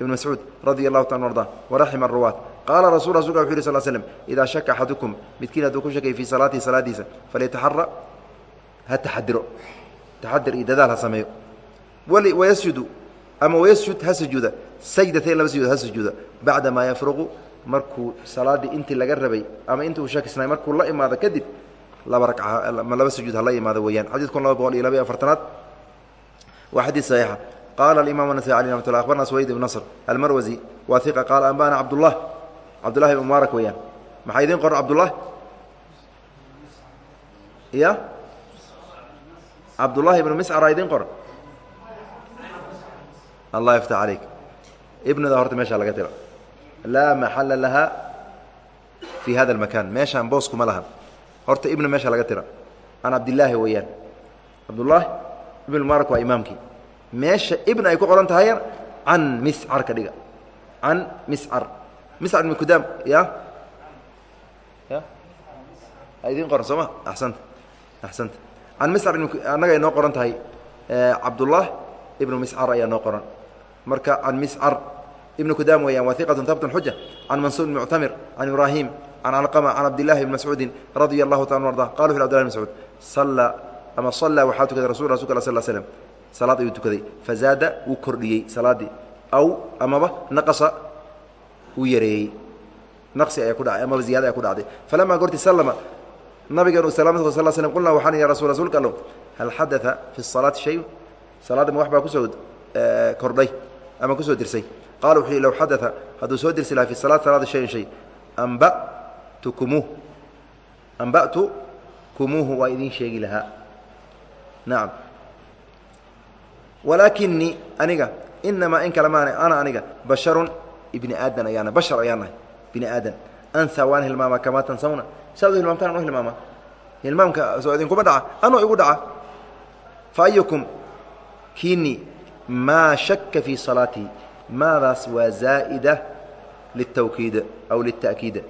S1: ibn mascuud radia allahu ta arda waraxima aruwaat qaala rasul rasulka wuxu yhi sl slm idaa shaka axadukum midkiin hadduu ku shakay fii salaatihi salaadiisa falyataxara ha taxadiro taxadir iyo dadaal ha sameeyo wayasjudu ama wayasjud ha sujuuda. Sajdatayn laba sujuud ha sujuuda. Bacda maa yafruqu markuu salaaddii intii laga rabay ama intii uu shakisnay markuu la imaado kadib laba ragca laba sujuud hala imaado weeyaan. Xadiidkun laba boqol iyo laba iyo afartanaad. Waa xadiid saxiixa. Qaala alimam anasai alي ramat lla abarna swayd ibn nasr almarwasi waa iqa qaala anbana cabdullah cabdullahi ibn mubaarak weeyaan. Maxaa idiin qoran cabdullah ya cabdullahi ibnu miscara idiin qoran allah yaftax calayk. Ibnada horta meeshaa laga tiro. Laa maxala laha fii hada اlmakan meeshaan booskuma lahan horta ibna meesha laga tira. Can cabdilaahi weeyaan. Cabdullaahi ibn waa imaamkii. Meesha ibn ay ku qoran tahayna can miscar ka dhiga. Can miscar. Miscar ibn kudaam ya? Ya? Idiin qoran soo ma? Axsanta. Axsanta. Can miscar annaga ay noo qoran tahay cabdullah ibnu miscar ayaa noo qoran marka can miscar ibn kudaam weeyaan waa iqatu habtun xuja can mansuur bn muctamir can ibraahim can alqama can cabdillahi bn mascuudin radia allahu taala arda. Qala wuxu abdillah bn mascuud sallaa ama sallaa waxaa tukaday rasul rasulka al sl slm salaad ayuu tukaday. Fazaada wuu kordhiyey salaaddii aw amaba naqasa wuu yareeyey. Naqsi ayaa ku dhacay amaba ziyada ayaa ku dhacday. Falamaa goorti sallama nabigan uu salaamta sal slm qulnaa waxaan ya rasul rasuulka allow. Hal xadaa fi salaati shay? Salaadda ma wax baa ku soo kordhay ama ku soo dirsay. Qala wuxuu yihi low xadaa hadduu soo dirsi laha fi salaat salaada shayin shay amba'tukumuuh amba'tukumuuhu waa idiin sheegi lahaa. Nacam walaakinii aniga inamaa in kale maana ana aniga basharun ibni aadan ayaana bashar ayaan nahay bini aadan. Ansaa waan hilmaamaa kamaa tansawna. Saad u hilmaamtaan an u hilmaamaa. Hilmaamka soo idinkuma dhaca anoo igu dhaca. Fa ayukum kiini maa shaka fii salaatihi maadaas waa zaa'ida litawkiida aw lita'kiida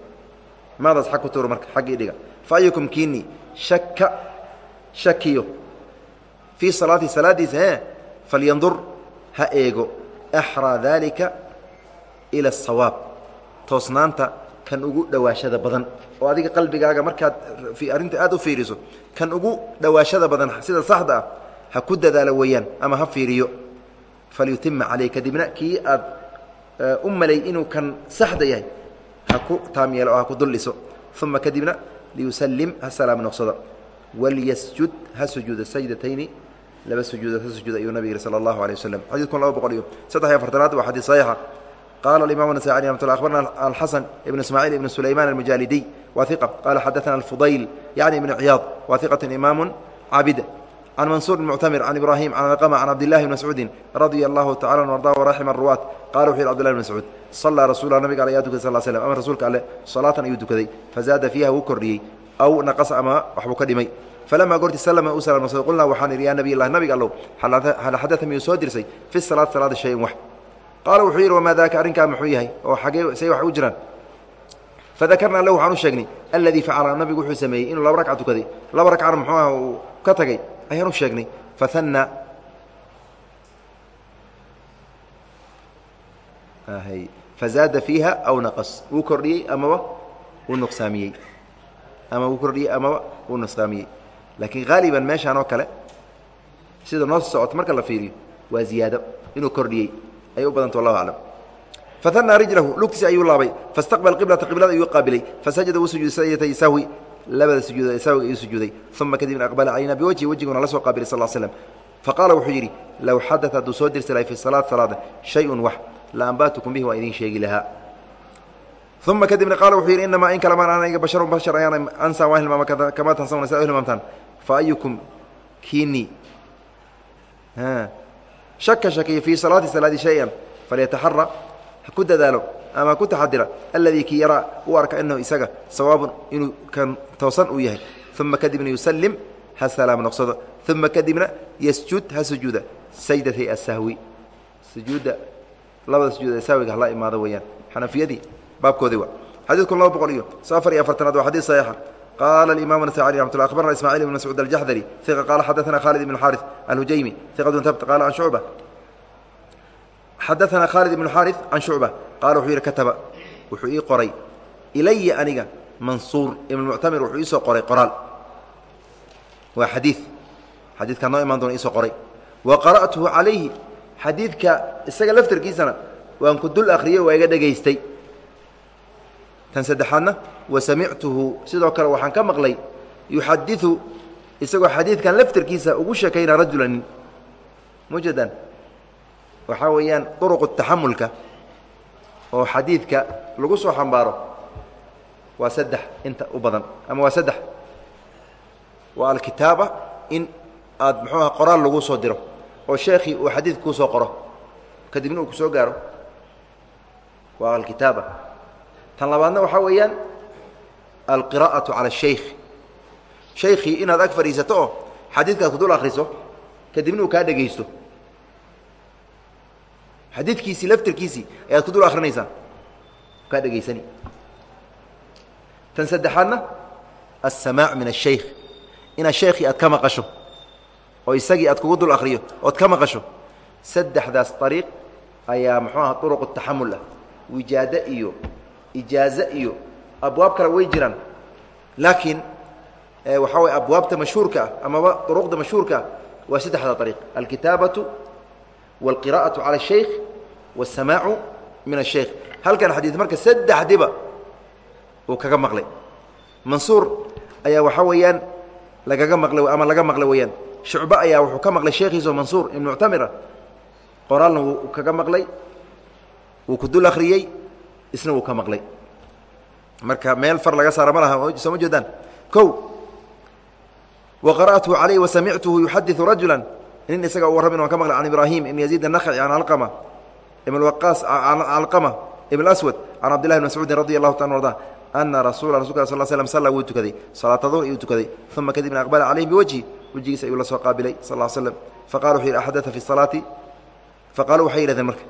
S1: maadaas xag ku tuuro marka xaggii dhiga fa ayukum kiini shaka shakiyo fii salaatihi salaaddiisa e falyandur ha eego axraa daalika ila asawaab toosnaanta kan ugu dhowaashada badan oo adiga qalbigaaga markaad arrinta aad u fiiriso kan ugu dhowaashada badan sida saxda ah ha ku dadaalo weeyaan ama ha fiiriyo falyutima caleyh kadibna kii aad u malay inuu kan saxda yahay ha ku taam yeelo oo ha ku dul dhiso uma kadibna liyusallim ha salaam noqsado walyasjud ha sujuuda sajdatayni laba sujuudood ha sujuud ayuu nabig yihi sala allahu alay waslem xadidkun laba boqol iyo saddex iyo afartanaad waa xadiid saxiixa qala alimam nasai alي ramat lla abarna alxasan ibn ismaaciil ibn sulayman almujaalidiy wa iqa qala xadaana alfudayl yani ibn ciyaad wa iqatu imaamu caabid can mansuur muctamir can ibrahim can alqama can cabdillahi bn mascuudin radia allahu tacala arda waraxima aruwaat qala wuxu yhi abdillah bn mascuud sallaa rasuula nabiga ale ayaa tukay sal slm ama rasuulka alle salaatan ayuu tukaday fazaada fiiha wuu kordhiyey aw naqasa ama waxbuu ka dhimay falamaa goorti slma u salaamnasay qulnaa waxaan idhi yaa nabiy lah nabiga allow hal xadaa miyuu soo dirsay fi salaat salaada shayin wax qaala wuxuu yidhi wamaa daaka arrinkaa muxuu yahay oo xagee say wax u jiraan fadakarnaa lahu waxaan u sheegnay alladii facala nabigu wuxuu sameeyey inuu laba ragca tukaday laba ragcana muxuu ah uu ka tagay ayaan u sheegnay fahanna fazaada fiiha aw naqas. Wuu kordhiyey amaba wuu nuqsaamiyey. Ama wuu kordhiyey amaba wuu nuqsaamiyey. Laakiin haaliban meeshaan oo kale sida noo socoto marka la fiiriyo waa ziyaado. Inuu kordhiyey ayay u badanta wallahu aclam fahanaa rijlahu lugtiisi ayuu laabay. Fastaqbal qiblata qiblada ayuu qaabilay. Fasajada wuu sujuuday sajdatay sahwi labada sujuudood sahwiga ayuu sujuuday uma kadibna aqbala calayna biwajhi wejiguna la soo qaabilay sal slm faqaala wuxuu yidhi low xadaa hadduu soo dirsi lahay fi salaat salaada shay-un wax la ambatukum bihi waa idiin sheegi lahaa. Uma kadibna qaala wuxuu yidhi inamaa in kalamaan aniga basharun bashar ayaan ansaa waan hilmaama kamaa tansawna u hilmaamtaan? Fa ayukum kiini shaka shakiya fii salaati salaadi shay-an falyataxara ha ku dadaalo ama ku taxadira alladii kii yaraa u arka inahu isaga sawaabun inuu kan toosan uu yahay. Uma kadibna yusallim ha salaam noqsado. Uma kadibna yasjud ha sujuuda. Sajdatay asahwi sujuudda labada sujuud ee sahwiga hala imaado weeyaan. Xanafiyadii baabkoodii wa xadiidku laba boqol iyo afar iyo afartanaad waa xadiid saxiixa. Qaala imam nasai ramat lla abarna ismacil ibn mascuud aljaxdari iqa qaala xadaana khalid ibn xaari alhujaymi iqatun tabt qaala can shucba xadaana khaalid ibn xaari can shucba qaala wuxuu yidhi kataba wuxuu ii qoray ilaya aniga mansuur ibn muctamir wuxuu iisoo qoray qoraal waa xadii xadiidkaa noo imaan doona iisoo qoray wa qara'tuhu calayhi xadiidka isaga laftarkiisana waan ku dul akhriyey waa iga dhegaystay tan saddexaadna wa samictuhu sidoo kale waxaan ka maqlay yuxadiu isagoo xadiidkan laftarkiisa ugu sheekaynaa rajula nin mujadan waxaa weeyaan uruqu taxamulka oo xadiidka lagu soo xambaaro waa saddex inta u badan ama waa saddex. Waa alkitaaba in aad muxuu aha qoraal lagu soo diro oo sheekhii uu xadiid kuu soo qoro kadibna uu ku soo gaaro. Waa alkitaaba. Tan labaadna waxaa weeyaan alqira'atu cala ashaykh shaykhii inaad ag fadhiisato oo xadiidkaad ku akhriso kadibna uu kaa dhegaysto xadiidkiisii laftirkiisii ayaad ku dul akhrinaysaa. Kaa dhegaysani. Tan saddexaadna alsamaac min ashaykh inaad sheekhii aad ka maqasho oo isagii aad kugu dul akhriyo ood ka maqasho saddexdaas ariiq ayaa muxuu aha uruqu taxamul ah. Wijaado iyo ijaaze iyo abwaab kale way jiraan. Laakiin waxaa way abwaabta mashhuurka ah amaba uruqda mashhuurka ah waa saddexda ariiq alkitaabatu wاlqira'aةu calى الshaykh wالsamaacu min الshaykh halkan xadiid marka saddexdiba uu kaga maqlay mansuur ayaa waxaa weeyaan lagaga maqlay ama laga maqlay weeyaan shucbe ayaa wuxuu ka maqlay sheekhiiso mansuur ibn muctamira qoraalna wuu kaga maqlay wuu ku dul akhriyey isna wuu ka maqlay marka meel far laga saara ma laha soo ma jeedaan o wa qara'tuhu calayh wasamictuhu yuxadiثu rajula nin isaga u warramin waan ka maqlay can ibraahim ibn yaziid الnakci can alqama ibn waqaas can alqama ibn aswad can cabdillahi bn mascuudin radi allahu ta arda ana rasuula rasulka sal slm salla wuu tukaday salaata duhr ayuu tukaday uma kadibna aqbala calayhim biwajhi wejigiisa ayuu la soo qaabilay sal l slm faqala wuxuu yidhi axadaa fi salaati? Faqaaluu waxay yihahdeen marka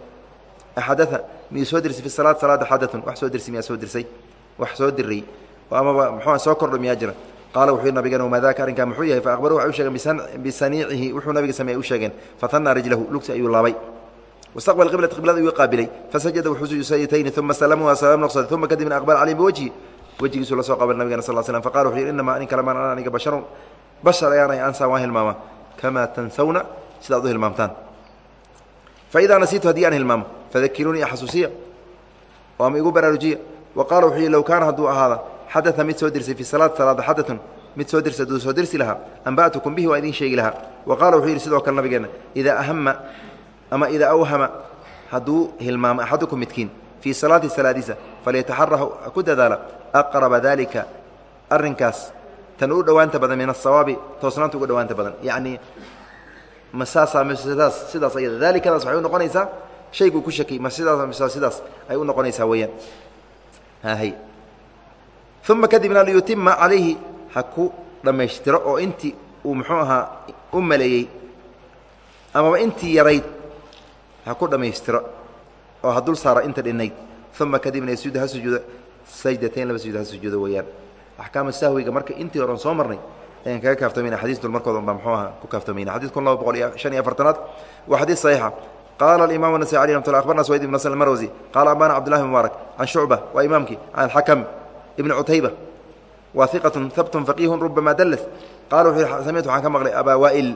S1: axadaa miyuu soo dirsi fi salaat salaada xadaun wax soo dirsi miyaa soo dirsay. Wax soo diray oo amaba muxua soo kordho miyaa jira qaala wuxuu yidhi nabigan wamaa daaka arrinkaa muxuu yahay faaqbaruu waxay u sheegeen bisaniicihi wuxuu nabiga sameeyey u sheegeen. Fatanaa rijlahu lugsi ayuu laabay. Wastaqbal qiblata qiblada ayuu qaabilay. Fasajada wuxuu sujuud sajdatayni uma salamu waa salaam noqsaday uma kadibna aqbala calayhim biwajhi wejigiisuu la soo qaabal nabigana sal slam faqala wuxuu yidhi inamaa anin kalamaan ana aniga basharun. Bashar ayaanay ansaan waan hilmaama. Kamaa tansawna? Sidaad u hilmaamtaan. Faidaa nasiitu haddii aan hilmaamo fadakiruunii axasuusiya. Oo ama igu baraarujiya. Wa qaala wuxuu yidhi low kaana hadduu ahaada xadaa mid soo dirsay fi salaati salaada xadatun mid soo dirsa aduu soo dirsi lahaa amba'tukum bihi waa idiin sheegi lahaa wa qaala wuxuu yidhi sidoo kale nabigeenna idaa ahama ama idaa awhama hadduu hilmaamo axadukum midkiin fii salaati salaadiisa falyataxarahu ku dadaala aqraba daalika arrinkaas tan u dhowaanta badan min asawaabi toosnaanta uga dhowaanta badan yacnii ma saasaa mise sidaas ayada daalikadaas waxay u noqonaysaa shayguu ku shakay ma sidaas mise sidaas ay u noqonaysaa weeyaan uma kadibna liyutima calayhi ha ku dhammaystiro oo intii uu muxuu ahaa u maleeyey amaba intii yarayd ha ku dhammaystiro oo ha dul saaro inta dhinnayd. Uma kadibna yasuuda ha sujuudo sajdatayn laba sujuud ha sujuudo weeyaan. Axkaama sahwiga marka intii horan soo marnay ayaan kaga kaaftoomayna xadiistul markooda unbaa muxuu aha ku kaaftoomayna xadis kun laba boqol iyo shan iyo afartanaad waa xadiis saxiixa. Qaala alimaam nasai alي ramat lla abarna swayd ibn nasr marwsi qaala ambana cabdullahi mubaarak can shucba waa imaamkii can alxakam ibni cutayba waa iqatun habtun faqiihun rubama dallas. Qala wuxuu yihi samictu waxaan ka maqlay abaa waa'il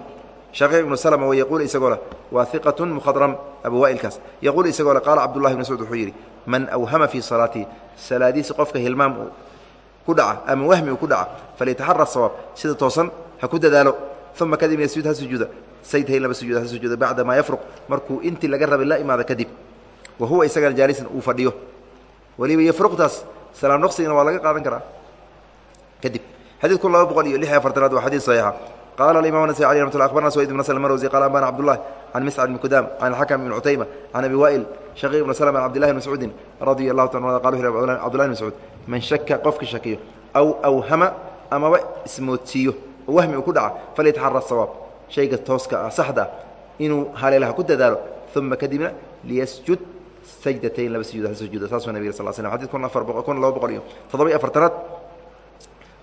S1: shaqiiq ibnu slma wa yaquul isagoo leh waa iqatun mukhadram abu waa'ilkaas yaquul isagoo leh qaala cabdullahi bn mascuud wuxuu yidhi man awhama fii salaatihi salaadiisa qofka hilmaam ku dhaca ama wahmi uu ku dhaca falyataxara sawaab. Sida toosan ha ku dadaalo. Uma kadibna yasjuud ha sujuuda. Saydhayn laba sujuud ha sujuuda. Bacda maa yafruq. Markuu intii laga rabay la imaado kadib wa huwa isagana jaalisan uu fadhiyo. Weliba iyo fruqtaas salaam noqsigana waa laga qaadan karaa. Kadib xadiid kun laba boqol iyo lix iyo afartanaad waa xadiid saxiixa. Qaala alimam nasai alي ramat lla abarna swayd ibn sl marwsi qala ambana cabdullah can miscad bn kudaam can alxakam ibn cutayma can abi waa'il shaqiiq ibn slm an cabdillahi bn mascuudin radia allahu ta qal cabdullahi bn mascuud man shaka qofka shakiyo aw awhama amaba ismoodsiiyo oo wahmi uu ku dhaca falyataxara sawaab. Shayga tooska ah saxda ah inuu haleelaha ku dadaalo uma kadibna liyasjud sajdatayn laba sujuud sujuuda saasuu nabig sal slam xadid kun afar boqo kun laba boqol iyo toddoba iyo afartanaad.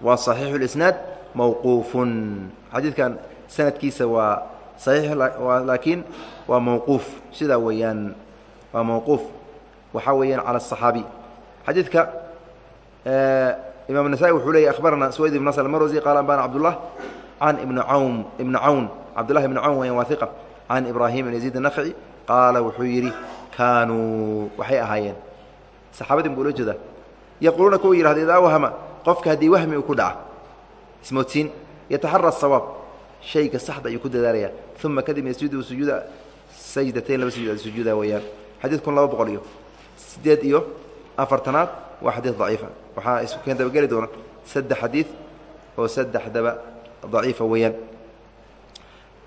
S1: Waa saxiixu lisnaad mawquufun. Xadiidkan sanadkiisa waa saxiix laakiin waa mawquuf. Sidaa weeyaan waa mawquuf. Waxaa weeyaan cala asaxaabi xadiidka imaam nasaai wuxuu leeyay akhbaranaa swayd ibn nasr almarwasi qaala ambana cabdullah can ibni cawn ibni cawn cabdullahi ibni cawn wayaan waa iqa can ibraahim ibn yaziid qaala wuxuu yidhi kaanuu waxay ahaayeen saxaabadin buu ula jeedaa yaquuluuna kuwa yihahda idaa wahama qofka haddii wahmi uu ku dhaca ismoodsiin yataxara sawaab shayga saxda ayuu ku dadaalaya uma kadib yasjudu sujuuda sajdatayn laba sujuud sujuuda weeyaan xadiid kun laba boqol iyo sideed iyo afartanaad waa xadiid daciifa waxaa isku keen dabageli doona saddex xadiid oo saddexdaba daciifa weeyaan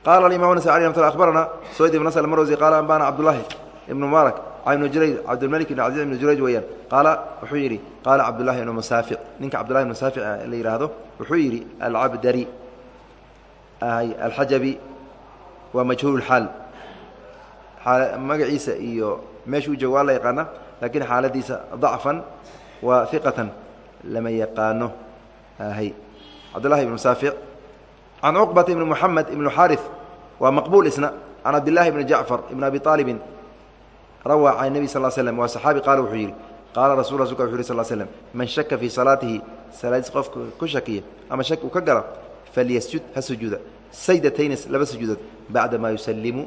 S1: qaala alimam nas alي mt abarana swayd ibn nasr marwsi qaala ambana cabdullaahi ibn mubaarak can ibnu jurayj cabdilmalik ibn cabdi ibn jurayj weeyaan qaala wuxuu yidhi qaala cabdullahi ibnu musaafic ninka cabdullahi ibn musaafic la yidhaahdo wuxuu yidhi alcabdari alxajabi waa majhuul xaal magaciisa iyo meeshuu joogo waa la yaqaana laakiin xaaladiisa dacfan waa iqatan lama yaqaano cabdullahi ibn musaafic can cuqbata ibni moxamed ibn xaari waa maqbuul isna can cabdillahi ibni jacfar ibn abi aalibin rawaa can nebi sal slm waa saxaabi qaala wuxuu yidhi qaala rasul rasulka wuxu yhi sl slm man shaka fii salaatihi salaadiis qofka ku shakiya ama shak uu ka gala falyasjud ha sujuuda saydatayni laba sujuudood bacda maa yusalimu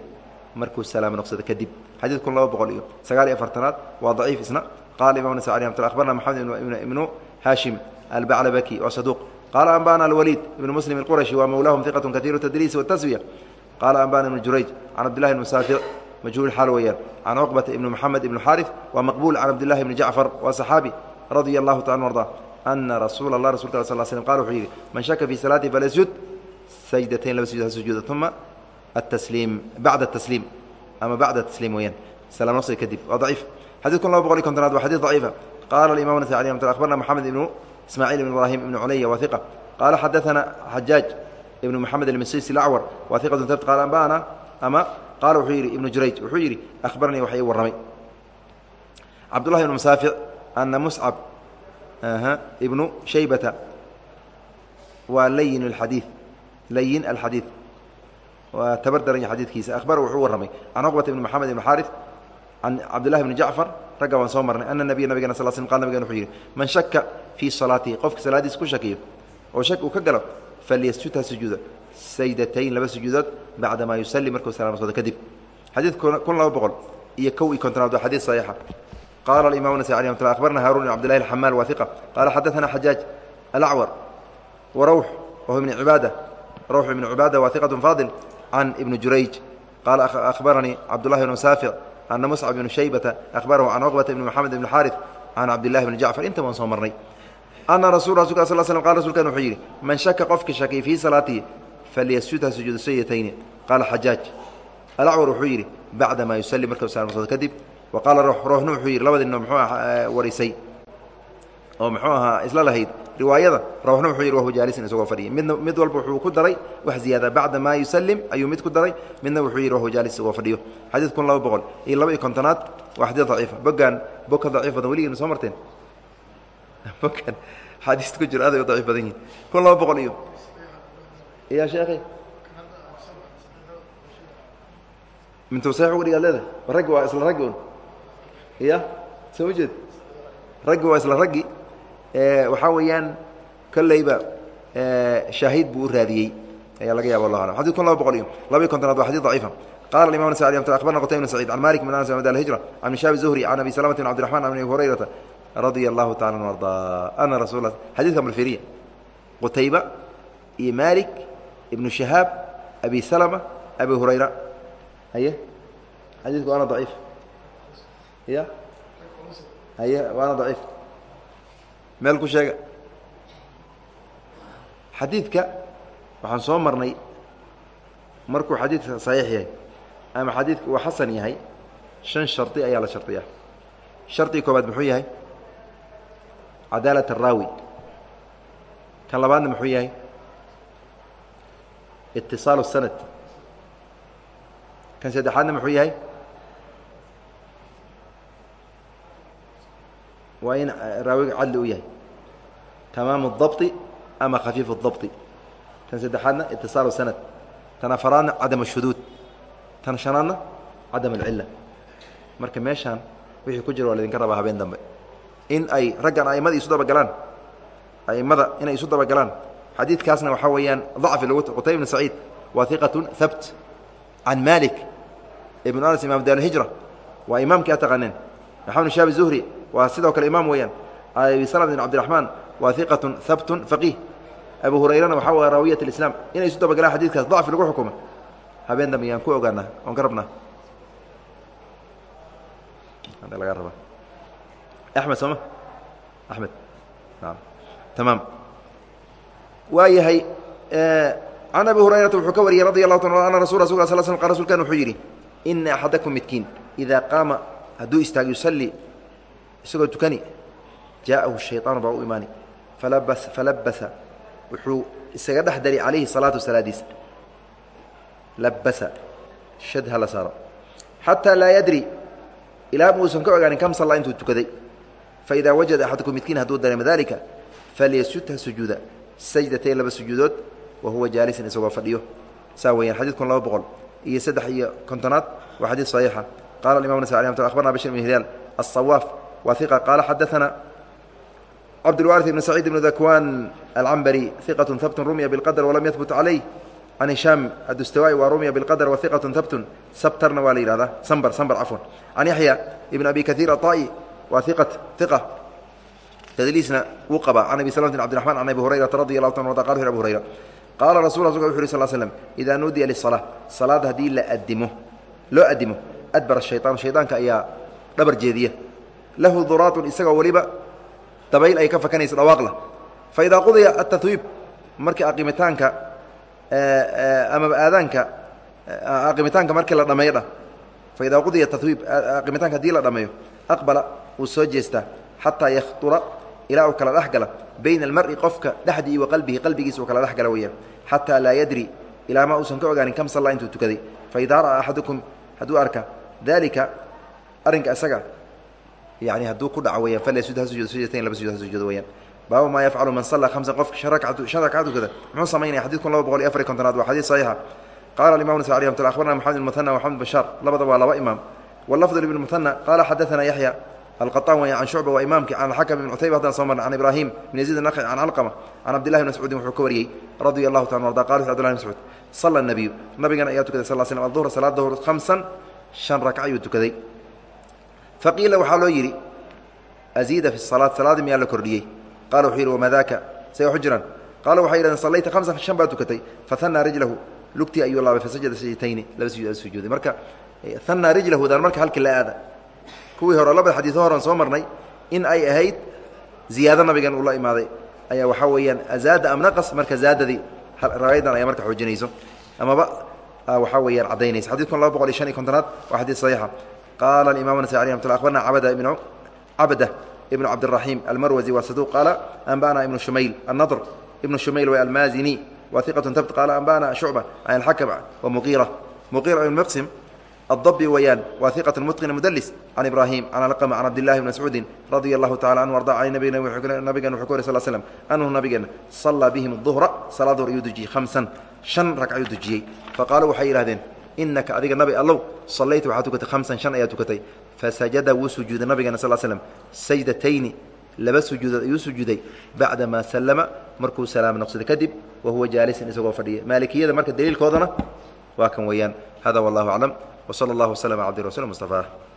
S1: markuu salaamo noqsado kadib xadiid kun laba boqol iyo sagaal iyo afartanaad waa daciif isna qala imam nas alي mt abarna maxamed ibnu haashim albaclabaki waa saduuq qaala anbana alwaliid ibnu muslim اlqurashi waa mowlaahum iqat kaiiru tadriis wataswiya qaala anbana ibnu jurayj can cabdillahi bn musaafic majhuul xaal weeyaan can cuqbata ibni moxamed ibn xaari waa maqbuul can cabdillahi bni jacfar waa saxaabi radia allahu taala arda ana rasuula allah rasulka al sal slm qala wuxuu yidhi man shaka fii salaatihi falyasjud sajdatayn laba sujud ha sujuuda uma atasliim bacda tasliim ama bacda tasliim weyaan salaam naqsiga kadib waa daciif xadid kun laba boqol iyo kontonaad waa xadiid daciifa qaala alimam nasai alي mt abarna moxamed ibnu ismaaciil ibn ibrahim ibnu culaya waa iqa qaala xadaana xajaaj ibnu moxamed almisisi alacwar waa iqatu tabt qaala anba'ana ama? Qaala wuxuu yidhi ibnu jurayj. Wuxuu yidhi akhbaranii waxa ii warramay. Cabdullahi ibnu musaafic ana muscab ibnu shaybata waa layin alxadiid layin alxadiid waa tabar daranya xadiidkiisa akhbar wuxuu warramay. Can cuqbata ibni moxamed ibn xaari can cabdillahi bni jacfar ragga waan soo marnay. Ana nabiya nabigena sal slm qal nabigena wuxuu yidhi man shaka fii salaatihi qofka salaadiisa ku shakiyo oo shak uu ka galo falyasjud sujuuda. Saydatayn laba sujuudood bacda maa yusalli markuu salaamsoodo kadib. Xadiid kun laba boqol iyo kow iyo kontonaad waa xadiid saxiixa. Qaala alimam nasai alي mt akhbarna haarun ibn cbdillahi alxamaal waa iqa qaala xadaثana xajaaj alacwar wa rawx wahu ibni cibaada rawx ibni cibaada waa iqat faadil can ibni jurayj. Qaala akhbaranii cabdullahi bn musaafic ana muscab ibnu shaybata akhbarahu can cuqbata ibni moxamed ibn xaarif can cabdillahi bni jacfar inta waan soo marnay ana rasul rasulka sal slm qala rasulkan wuxuu yidhi man shaka qofki shakiy fii salaatihi falyasjudha sujuuda sayatayni qaala xajaaj alacwar wuxuu yidhi bacda maa yusalli markau salaamsado kadib wa qaala rooxna wuxuu yidhi labadii muxuu warisay oo muxuu ahaa isla lahayd riwaayada rawxna wuxuu yidhi wahu jaalisin isagoo fadhiya. Midna mid walba wuxuu ku daray wax ziyaada bacda maa yusallim ayuu mid ku daray. Midna wuxuu yidhi wahu jaalis isagoo fadhiyo. Xadiid kun laba boqol iyo laba iyo kontonaad waa xadiid daciifa. Bogaan bog ka daciif badan weligiina soo marteen? [LAUGHS] Bogan xadiista ku jira aad ay u daciif badan yihiin kun laba boqol iyo ya sheekhay mintu saxiix uga dhigaad leedahay? Raggi waa isla raggi un ya soo ma jeed? Raggi waa isla raggi waxaa weeyaan kolleyba shaahiid buu u raadiyey. Ayaa laga yaba allah alam xadid kun laba boqol iyo laba iyo kontonaad waa xadid daciifa meel ku sheega. Xadiidka waxaan soo marnay markuu xadiidka saxiix yahay ama xadiidka uu xasan yahay shan shardi ayaa la shardiyaa shardiga koobaad muxuu yahay? Cadaalat araawi kan labaadna muxuu yahay? Itisaalu sanad. Kan saddexaadna muxuu yahay waa in raawiga cadli u yahay tamaamu الdabطi ama khafiif الdabطi tan saddexaadna itisaalu sanad tan afaraadna cadam الshuduud tan shanaadna cadam اlcila marka meeshaan wixii ku jira waa laydinka rabaa habeen dambe in ay raggan aimada isu dabagalaan aimada inay isu dabagalaan xadiidkaasna waxaa weeyaan ضacfi lagu qutayb ibn saciid waa iqaة habt can malik ibn anas imam darhijra waa imaamkii a taqaaneen maxamed shaab zuhri waa sidoo kale imaam weeyaan abi slm bn cabdiraxmaan waa iqaة habt faqiih abu hurayrana waxaa wa raawiyat اislaam inay isu dabagalaan xadidkaas dacfi lagu xukumo. Habeen dambe yaan ku ogaanaa? Oon ka rabnaa? Laga raba. Axmed sooma? Naam. Tamaam. Waa yahay can abi hurayrata wuxuu ka wariyey radi allahu ta ana rasul rasul sl sl rsulkan wuxuu yidhi ina axadakum midkiin idaa qaama hadduu istaago yusalli isagoo tukani jaa'ahu shayطaanu baa u imaani falabas falabasa wuxuu isaga dhex dari calayhi salaatu salaadiisa labasa shad hala saaro xataa laa yadri ilaa muusan ka ogaanin kam salla intuu tukaday faidaa wajada axadukum midkiin hadduu dareemo dalika falyasudha sujuuda sajdatayn laba sujuudood wa huwa jaalisan isagoo fadhiyo saa weeyaan xadidkun laba boqol iyo saddex iyo kontonaad waa xadiid saxiixa qala imam nas alي abarna bashir bn hilaal aلصawaaf wa iqa qaala xadaثana cabdاlwaariث ibn saciid ibn dakwan alcambari iqaة habt rumya bاlqadr walam yahbut calayh can hishaam adustawai waa rumya biاlqadr wa iqaة habtun sabtarna waa la yihahdaa sambr sambr cafwan can yaxya ibn abi kahiir aطa'i waa iqat iqa tadliisna wuu qabaa can abi slmt bn abdiرaحman can abi hurayrata radi اlahu ta arda qal abu hurayra qaala rasul rasulka wuxu uhi sl slm idaa nuudiya liلsalaa salaada haddii la adimo loo adimo adbar shayطaan shaydaanka ayaa dhabar jeediya lahu duraatun isagoo weliba dabayl ay ka fakanayso dhawaaqla faidaa qudiya atatwiib markii aqimitaanka amaba aadaanka aqimitaanka markii la dhameeyo dha faidaa qudiya tatwiib aqimitaanka haddii la dhameeyo aqbala wuu soo jeestaa xataa yakhdura ilaa uu kala dhex gala bayna almari qofka dhexdii wa qalbihi qalbigiisa uu kala dhex gala weeyaan xataa laa yadri ilaa ma uusan ka ogaanin kam salla intuu tukaday. Faidaa ra'aa axadukum hadduu arka dalika arrinka isaga yani hadduu ku dhaco weyaan fal yasud ha sujudo sujdatayn laba sujuud ha sujuudo weyaan baaba maa yafcalu man sallaa khamsan qofka shan rakcatu shan ragcad tukada muxuu samaynaya xadid kun laba boqol iyo afariy kontonaad waa xadiid saxiixa. Qaala alimam nasacali ramt akhbarna maxamed ilmuthana wa xamed bashaar labada waa laba imaam. Walafdu ibnmuthana qaala xadaana yaxya alqaطaan weya can shucba waa imaamki can alxakam ibn cutayba haddaan soo marna can ibraahim bin yaziid anaqi can calqama can cabdillahi bn mascuudin wuxuu ka wariyey radia allahu taala arda qala wuxu abdullahi bn mascuud sala nabiyu nabigan ayaa tukaday sal slam alduhra salaad duhur khamsan shan rakca ayuu tukaday faqiila waxaa loo yidhi aziida fi salaat salaadii miyaa la kordhiyey qala wuxuu yidhi wamaa daaka say waxu jiraan qaala waxay yidhahdeen sallayta hamsan shan baad tukatay fahanaa rijlahu lugtii ayuu laabay fasajada sajdatayni laba sujuud sujuuday marka hanaa rijlahu daan marka halkii la aada kuwii hore labada xadiiso horan soo marnay in ay ahayd ziyaado nabigan uu la imaaday ayaa waxaa weeyaan azaada am naqas marka zaadadii riwaayadan ayaa marka xoojinayso amaba waxaa weeyaan caddaynaysa xadidkun laba boqol iyo shan iyo kontonaad waa xadiid saxiixa qala imam nasai barna abada ibnu cabda ibnu cabdiraxiim almarwazi waa saduq qaala anba'na ibnu shumayl annadr ibnu shumayl way almaazini wa iqatun tabt qaala anba'na shucba can alxakam wa muqiira muqiira ibn maqsim addabi weeyaan waa iqatun mutqina mudalis can ibraahim can alqama can cabdillahi bni mascuudin radia allahu tacala anhu arda can nabigeena wuxuu ka wary sal slam annahu nabigeena sallaa bihim duhra salaad duhr ayuu dujiyey khamsan shan ragc ayuu dujiyey faqaaluu waxay yidhahdeen inaka adiga nabi allow salayta waxaa tukatay hamsan han ayaa tukatay. Fasajada wuu sujuuday nabigeena sal slm sajdatayni laba sujuudood ayuu sujuuday. Bacdamaa salama markuu salaam noqsaday kadib wahuwa jaalisan isagoo fadhiya. Maalikiyada marka daliilkoodana waa kan weeyaan. Hada wallahu aclam. Wsala اllah wslm ala abdi rasul mustafa.